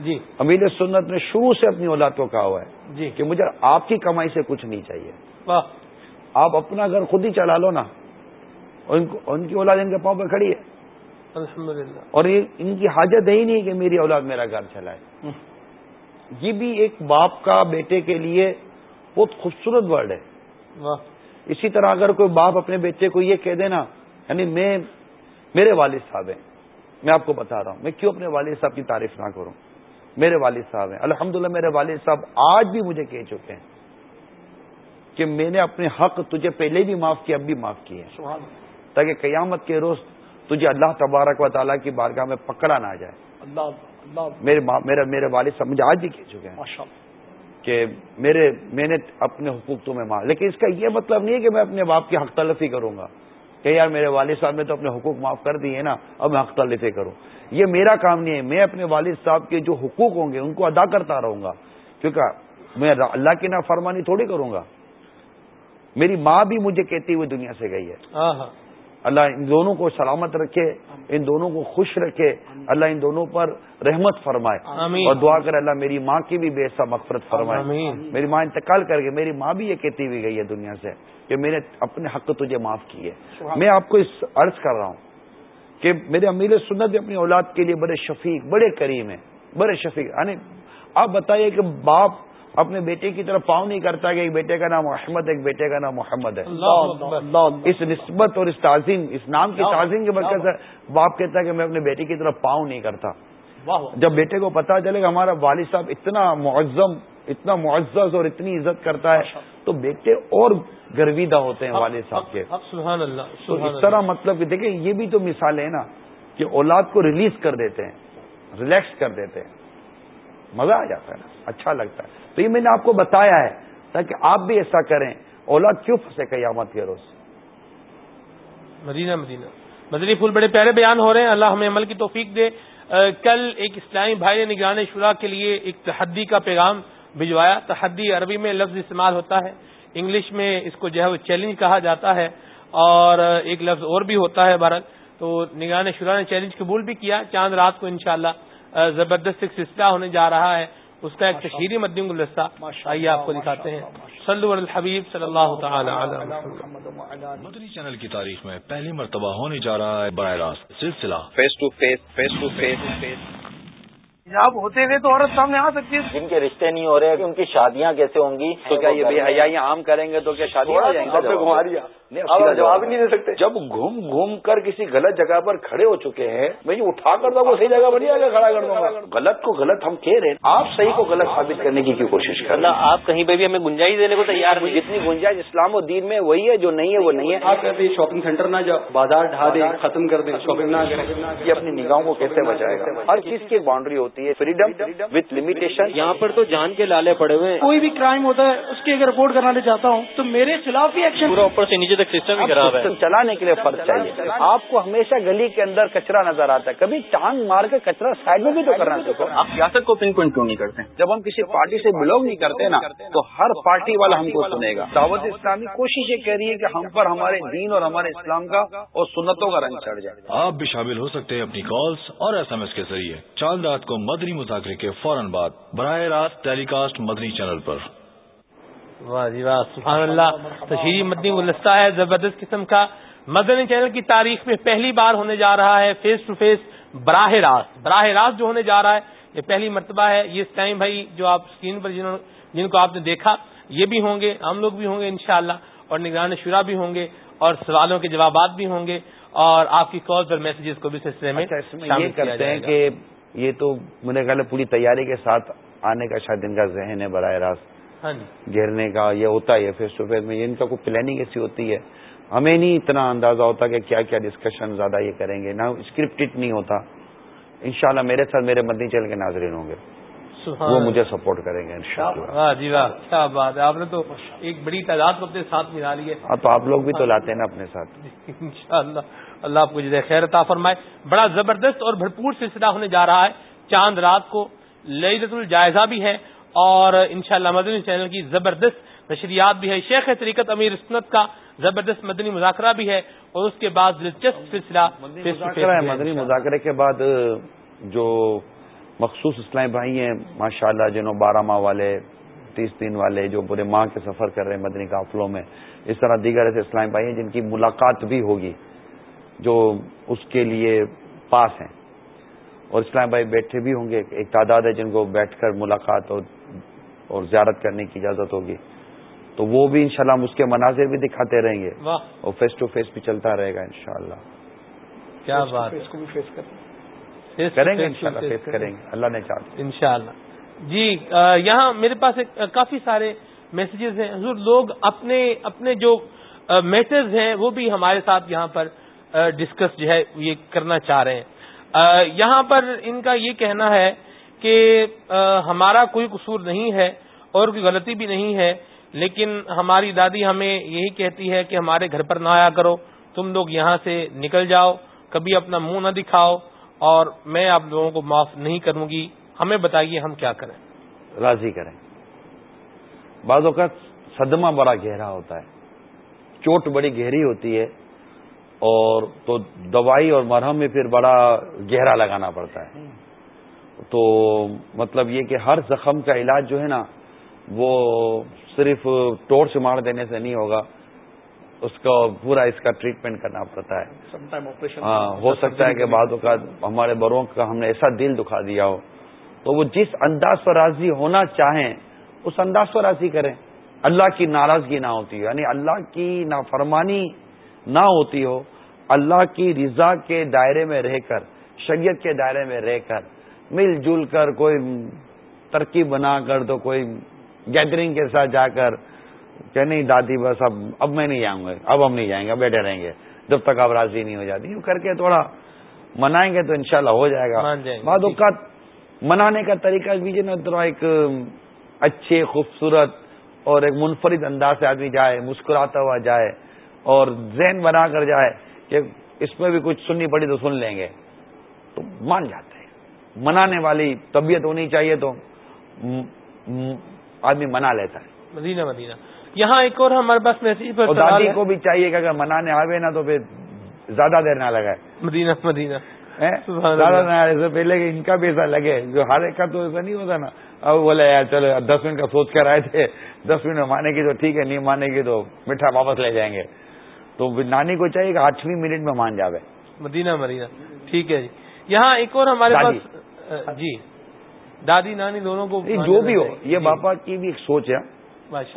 جی. امیر سنت نے شروع سے اپنی اولاد کو کہا ہوا ہے جی. کہ مجھے آپ کی کمائی سے کچھ نہیں چاہیے۔ آپ اپنا گھر خود ہی چلا لو نا۔ ان کی اولاد ان کے پاؤں پہ کھڑی ہے۔ الحمدللہ۔ اور ان کی حاجت ہے ہی نہیں کہ میری اولاد میرا گھر چلائے۔ یہ بھی ایک باپ کا بیٹے کے لیے بہت خوبصورت ورڈ ہے۔ اسی طرح اگر کوئی باپ اپنے بیٹے کو یہ کہہ دینا یعنی میں میرے والد صاحب ہیں۔ میں آپ کو بتا رہا ہوں۔ میں کیوں اپنے والد صاحب کی تعریف نہ کروں؟ میرے والد صاحب ہیں۔ الحمد میرے والد صاحب آج بھی مجھے کہہ چکے ہیں کہ میں نے اپنے حق تجھے پہلے بھی معاف کیا اب بھی معاف کیے تاکہ قیامت کے روز تجھے اللہ تبارک و تعالیٰ کی بارگاہ میں پکڑا نہ جائے۔ اللہ میرے میرے والد صاحب مجھے آج بھی کہہ چکے ہیں کہ میرے میں نے اپنے حقوق تمہیں مار لیکن اس کا یہ مطلب نہیں ہے کہ میں اپنے باپ کی حق تلفی کروں گا۔ کہ یار میرے والد صاحب نے تو اپنے حقوق معاف کر دیے نا، اب میں حق کروں۔ یہ میرا کام نہیں ہے، میں اپنے والد صاحب کے جو حقوق ہوں گے، ان کو ادا کرتا رہوں گا۔ کیونکہ میں اللہ کی نا فرمانی تھوڑی کروں گا۔ میری ماں بھی مجھے کہتی ہوئی دنیا سے گئی ہے۔ اللہ ان دونوں کو سلامت رکھے ان دونوں کو خوش رکھے۔ اللہ ان دونوں پر رحمت فرمائے۔ اور دعا کر اللہ میری ماں کی بھی بے حصہ مغفرت فرمائے۔ میری ماں انتقال کر کے میری ماں بھی یہ کہتی ہوئی گئی ہے دنیا سے کہ میں نے اپنے حق تجھے معاف کیے۔ میں آپ کو اس عرض کر رہا ہوں کہ میرے امیر سنت بھی اپنی اولاد کے لیے بڑے شفیق بڑے کریم ہیں بڑے شفیق۔ یعنی آپ بتائیے کہ باپ اپنے بیٹے کی طرف پاؤں نہیں کرتا کہ ایک بیٹے کا نام محمد ایک بیٹے کا نام محمد ہے۔ اس نسبت اور اس تعظیم اس نام کی تعظیم کے مرکز سے باپ کہتا ہے کہ میں اپنے بیٹے کی طرف پاؤں نہیں کرتا۔ جب بیٹے کو پتا چلے کہ ہمارا والد صاحب اتنا معظم اتنا معزز اور اتنی عزت کرتا ہے تو بیٹے اور گرویدہ ہوتے ہیں والد صاحب کے۔ سبحان اللہ تو اس طرح مطلب کہ دیکھیں یہ بھی تو مثال ہے نا کہ اولاد کو ریلیز کر دیتے ہیں ریلیکس کر دیتے ہیں۔ مزہ آ جاتا ہے نا اچھا لگتا ہے۔ تو یہ میں نے آپ کو بتایا ہے تاکہ آپ بھی ایسا کریں۔ اولاد کیوں پھنسے قیامت کے روز مدینہ مدینہ۔ مدنی پھول بڑے پیارے بیان ہو رہے ہیں۔ اللہ ہمیں عمل کی توفیق دے۔ کل ایک اسلامی بھائی نے نگران شورا کے لیے ایک تحدی کا پیغام بھجوایا۔ تحدی عربی میں لفظ استعمال ہوتا ہے۔ انگلش میں اس کو جو ہے وہ چیلنج کہا جاتا ہے۔ اور ایک لفظ اور بھی ہوتا ہے بھارت تو نگران شورا نے چیلنج قبول بھی کیا۔ چاند رات کو انشاءاللہ زبردست ایک سلسلہ ہونے جا رہا ہے۔ اس کا ایک تشہیری مدیم گلستہ آئیے آپ کو دکھاتے ہیں۔ صلو علی الحبیب صلی اللہ تعالی مدنی چینل کی تاریخ میں پہلی مرتبہ ہونے جا رہا ہے براہ راست سلسلہ۔ Face to face face to face job ہوتے ہوئے تو عورت سامنے آ سکتی ہے۔ جن کے رشتے نہیں ہو رہے ان کی شادیاں کیسے ہوں گی؟ تو کیا یہ بے حیاں عام کریں گے تو کیا شادی جواب نہیں دے سکتے۔ جب گھوم گھوم کر کسی غلط جگہ پر کھڑے ہو چکے ہیں میں یہ اٹھا کر دوں صحیح جگہ پر نہیں کھڑا کر دوں گا؟ غلط کو غلط ہم کہہ رہے ہیں۔ آپ صحیح کو غلط ثابت کرنے کی کوشش کر رہے آپ کہیں پہ بھی ہمیں گنجائش دینے کو تیار جتنی گنجائش اسلام و دین میں وہی ہے جو نہیں ہے وہ نہیں ہے۔ آپ شاپنگ سینٹر نہ جاؤ بازار ڈھا دیں ختم کر دیں شاپنگ نہ کریں۔ یہ اپنی نگاہوں کو کیسے بچائے گا؟ ہر چیز کی باؤنڈری ہوتی ہے۔ فریڈم وتھ لمیٹیشن یہاں پر تو جان کے لالے پڑے ہوئے کوئی بھی کرائم ہوتا ہے اس کی اگر رپورٹ کرانا چاہتا ہوں تو میرے خلاف ہی ایکشن پورا اوپر سے نیچے تک سسٹم ہی خراب ہے۔ چلانے کے لیے فرق چاہیے۔ آپ کو ہمیشہ گلی کے اندر کچرا نظر آتا ہے۔ کبھی ٹانگ مار کے کچرا سائڈ میں بھی تو کرنا سیکھو۔ آپ سیاست کو پن پوائنٹ کیوں نہیں کرتے؟ جب ہم کسی پارٹی سے بلونگ نہیں کرتے نا تو ہر پارٹی والا ہم کو سنے گا۔ دعوت اسلامی کوشش یہ کہہ رہی ہے کہ ہم پر ہمارے دین اور ہمارے اسلام کا اور سنتوں کا رنگ چڑھ جائے۔ آپ بھی شامل ہو سکتے ہیں اپنی کالز اور ایس ایم ایس کے ذریعے۔ چاند رات کو مدنی مذاکرے کے فوراً بعد براہ راست ٹیلی کاسٹ مدنی چینل پر۔ واہ جی واہ سبحان اللہ تشہیری مدنی گلستہ ہے زبردست قسم کا۔ مدنی چینل کی تاریخ میں پہلی بار ہونے جا رہا ہے فیس ٹو فیس براہ راست براہ راست جو ہونے جا رہا ہے یہ پہلی مرتبہ ہے۔ یہ ٹائم بھائی جو آپ اسکرین پر جن کو آپ نے دیکھا یہ بھی ہوں گے ہم لوگ بھی ہوں گے انشاءاللہ اور نگران شورا بھی ہوں گے اور سوالوں کے جوابات بھی ہوں گے اور آپ کی کال اور میسجز کو بھی سلسلے میں اچھا، یہ کرتے ہیں کہ یہ تو میرے خیال پوری تیاری کے ساتھ آنے کا شاید ان کا ذہن ہے براہ راست۔ ہاں جی۔ گھیرنے کا یہ ہوتا ہے فیس ٹو فیس میں ان کا کوئی پلاننگ ایسی ہوتی ہے۔ ہمیں نہیں اتنا اندازہ ہوتا کہ کیا کیا ڈسکشن زیادہ یہ کریں گے نہ اسکرپٹڈ نہیں ہوتا۔ انشاءاللہ میرے ساتھ میرے مدنی چل کے ناظرین ہوں گے۔ وہ مجھے سپورٹ کریں گے واہ جی واہ کیا بات ہے۔ آپ نے تو ایک بڑی تعداد کو اپنے ساتھ ملا لی ہے۔ ہاں تو آپ لوگ بھی تو لاتے ہیں نا اپنے ساتھ۔ انشاءاللہ اللہ آپ کو جیسے خیر عطا فرمائے۔ بڑا زبردست اور بھرپور سلسلہ ہونے جا رہا ہے۔ چاند رات کو لذت الجائزہ بھی ہے۔ اور انشاءاللہ مدنی چینل کی زبردست نشریات بھی ہے شیخ طریقت امیر اسنت کا زبردست مدنی مذاکرہ بھی ہے اور اس کے بعد دلچسپ سلسلہ مدنی مذاکرے کے بعد جو مخصوص اسلام بھائی ہیں ماشاء اللہ جنہوں بارہ ماہ والے تیس دن والے جو پورے ماہ کے سفر کر رہے ہیں مدنی قافلوں میں اس طرح دیگر ایسے اسلام بھائی ہیں جن کی ملاقات بھی ہوگی جو اس کے لیے پاس ہیں۔ اور اسلام بھائی بیٹھے بھی ہوں گے ایک تعداد ہے جن کو بیٹھ کر ملاقات اور زیارت کرنے کی اجازت ہوگی۔ تو وہ بھی انشاءاللہ ہم اس کے مناظر بھی دکھاتے رہیں گے۔ اور فیس ٹو فیس بھی چلتا رہے گا انشاءاللہ۔ کیا بات۔ کریں گے انشاءاللہ فیس کریں گے۔ اللہ نے چاہ انشاءاللہ۔ جی یہاں میرے پاس کافی سارے میسیجز ہیں۔ حضور لوگ اپنے اپنے جو میٹرز ہیں وہ بھی ہمارے ساتھ یہاں پر ڈسکس جو ہے یہ کرنا چاہ رہے ہیں۔ یہاں پر ان کا یہ کہنا ہے کہ ہمارا کوئی قصور نہیں ہے اور کوئی غلطی بھی نہیں ہے، لیکن ہماری دادی ہمیں یہی کہتی ہے کہ ہمارے گھر پر نہ آیا کرو، تم لوگ یہاں سے نکل جاؤ، کبھی اپنا منہ نہ دکھاؤ، اور میں آپ لوگوں کو معاف نہیں کروں گی۔ ہمیں بتائیے ہم کیا کریں۔ راضی کریں۔ بعض اوقات صدمہ بڑا گہرا ہوتا ہے۔ چوٹ بڑی گہری ہوتی ہے۔ اور تو دوائی اور مرہم میں پھر بڑا گہرا لگانا پڑتا ہے۔ تو مطلب یہ کہ ہر زخم کا علاج جو ہے نا وہ صرف ٹورچ مار دینے سے نہیں ہوگا اس کا پورا اس کا ٹریٹمنٹ کرنا پڑتا ہے۔ ہاں ہو سکتا ہے کہ بعض اوقات ہمارے بڑوں کا ہم نے ایسا دل دکھا دیا ہو۔ تو وہ جس انداز پر راضی ہونا چاہیں اس انداز پر راضی کریں۔ اللہ کی ناراضگی نہ ہوتی ہو یعنی اللہ کی نافرمانی نہ ہوتی ہو اللہ کی رضا کے دائرے میں رہ کر شریعت کے دائرے میں رہ کر مل جل کر کوئی ترکیب بنا کر تو کوئی گیدرنگ کے ساتھ جا کر کہ نہیں دادی بس اب اب میں نہیں جاؤں گا اب ہم نہیں جائیں گے بیٹھے رہیں گے جب تک آپ راضی نہیں ہو جاتی۔ کر کے تھوڑا منائیں گے تو انشاءاللہ ہو جائے گا۔ بعد اوقات منانے کا طریقہ بھی نا تھوڑا ایک اچھے خوبصورت اور ایک منفرد انداز سے آدمی جائے مسکراتا ہوا جائے اور ذہن بنا کر جائے کہ اس میں بھی کچھ سننی پڑی تو سن لیں گے۔ تو مان جاتے ہیں۔ منانے والی طبیعت ہونی چاہیے تو آدمی منا لیتا ہے۔ مدینہ مدینہ۔ یہاں ایک اور ہمارے پاس میسج پر دادی کو بھی چاہیے کہ اگر منانے آوے نا تو پھر زیادہ دیر نہ لگائے۔ مدینہ مدینہ۔ زیادہ نہ پہلے کہ ان کا بھی ایسا لگے۔ جو ہر ایک کا تو ایسا نہیں ہوتا نا۔ اب بولے یار چلو دس منٹ کا سوچ کر آئے تھے۔ دس منٹ میں مانے گی تو ٹھیک ہے نہیں مانے گی تو میٹھا واپس لے جائیں گے۔ تو نانی کو چاہیے کہ آٹھویں منٹ میں مان جاوے۔ مدینہ مدینہ۔ ٹھیک ہے جی۔ یہاں ایک اور ہمارے پاس جی۔ دادی نانی دونوں کو جو بھی ہو یہ باپا کی بھی ایک سوچ ہے۔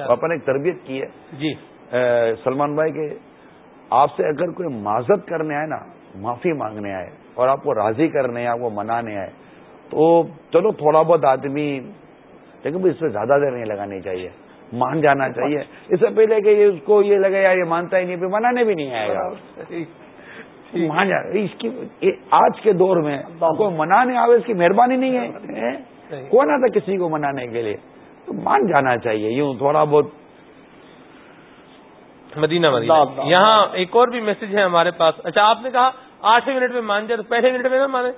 پاپا نے ایک تربیت کی ہے۔ جی۔ سلمان بھائی کے آپ سے اگر کوئی معذت کرنے آئے نا معافی مانگنے آئے اور آپ کو راضی کرنے آئے وہ منانے آئے تو چلو تھوڑا بہت آدمی لیکن اس پہ زیادہ دیر نہیں لگانی چاہیے۔ مان جانا چاہیے۔ اس سے پہلے کہ یہ اس کو یہ لگے یار یہ مانتا ہی نہیں پھر منانے بھی نہیں آئے گا۔ مان جا اس کی آج کے دور میں کوئی منانے آئے اس کی مہربانی نہیں ہے۔ کون آتا کسی کو منانے کے لیے؟ تو مان جانا چاہیے یوں تھوڑا بہت۔ مدینہ مدینہ۔ یہاں ایک اور بھی میسج ہے ہمارے پاس۔ اچھا آپ نے کہا آٹھویں منٹ میں مان جائے تو پہلے منٹ میں نہ مانے۔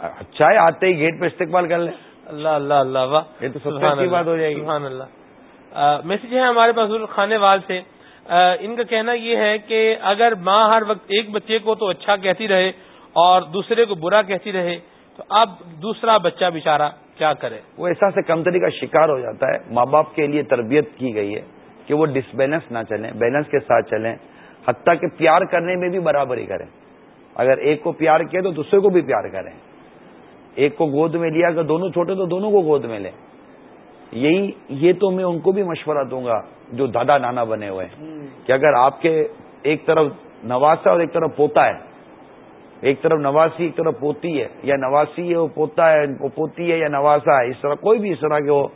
اچھا ہے آتے ہی گیٹ پہ استقبال کر لیں۔ اللہ اللہ اللہ واہ۔ یہ تو سب کی بات ہو جائے گی۔ سبحان اللہ۔ میسج ہے ہمارے پاس خانے وال سے۔ ان کا کہنا یہ ہے کہ اگر ماں ہر وقت ایک بچے کو تو اچھا کہتی رہے اور دوسرے کو برا کہتی رہے، تو اب دوسرا بچہ بےچارا کیا کرے؟ وہ ایسا سے کمتری کا شکار ہو جاتا ہے۔ ماں باپ کے لیے تربیت کی گئی ہے کہ وہ ڈس بیلنس نہ چلیں بیلنس کے ساتھ چلیں، حتیٰ کہ پیار کرنے میں بھی برابری کریں۔ اگر ایک کو پیار کیا تو دوسرے کو بھی پیار کریں۔ ایک کو گود میں لیا اگر دونوں چھوٹے تو دونوں کو گود میں لیں۔ یہی یہ تو میں ان کو بھی مشورہ دوں گا جو دادا نانا بنے ہوئے ہیں۔ کہ اگر آپ کے ایک طرف نواسا اور ایک طرف پوتا ہے، ایک طرف نواسی، ایک طرف پوتی ہے، یا نواسی ہے، وہ پوتا ہے، وہ پوتی ہے، یا نواسا ہے، اس طرح کوئی بھی اس طرح کے ہو،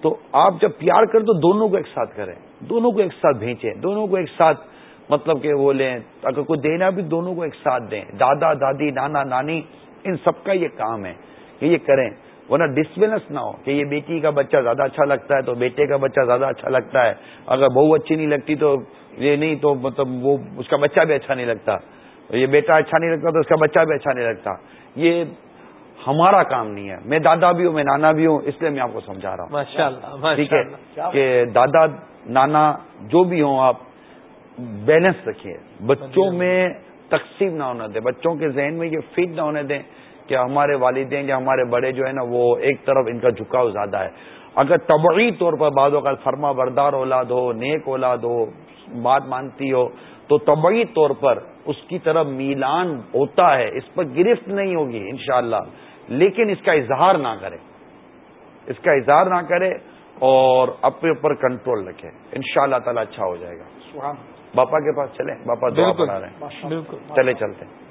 تو آپ جب پیار کریں تو دونوں کو ایک ساتھ کریں۔ دونوں کو ایک ساتھ بھیجیں۔ دونوں کو ایک ساتھ مطلب کہ وہ لیں۔ اگر کوئی دینا بھی دونوں کو ایک ساتھ دیں۔ دادا، دادی، نانا، نانی، ان سب کا یہ کام ہے کہ یہ کریں۔ ورنہ ڈسبیلنس نہ ہو کہ یہ بیٹی کا بچہ زیادہ اچھا لگتا ہے تو بیٹے کا بچہ زیادہ اچھا لگتا ہے۔ اگر بہو اچھی نہیں لگتی تو یہ نہیں تو مطلب وہ اس کا بچہ بھی اچھا نہیں لگتا۔ یہ بیٹا اچھا نہیں لگتا تو اس کا بچہ بھی اچھا نہیں لگتا۔ یہ ہمارا کام نہیں ہے۔ میں دادا بھی ہوں میں نانا بھی ہوں اس لیے میں آپ کو سمجھا رہا ہوں۔ ٹھیک ہے؟ کہ دادا نانا جو بھی ہوں آپ بیلنس رکھیے۔ بچوں میں تقسیم نہ ہونے دیں۔ بچوں کے ذہن میں یہ فیڈ نہ ہونے دیں۔ کہ ہمارے والدین یا ہمارے بڑے جو ہے نا وہ ایک طرف ان کا جھکاؤ زیادہ ہے۔ اگر طبعی طور پر بعض اوقات فرما بردار اولاد ہو نیک اولاد ہو بات مانتی ہو تو طبعی طور پر اس کی طرف میلان ہوتا ہے اس پر گرفت نہیں ہوگی انشاءاللہ۔ لیکن اس کا اظہار نہ کرے۔ اس کا اظہار نہ کرے اور اپنے اوپر کنٹرول رکھے۔ ان شاء اللہ تعالی اچھا ہو جائے گا۔ باپا کے پاس چلیں باپا دعا پڑھا رہے ہیں۔ چلے چلتے ہیں۔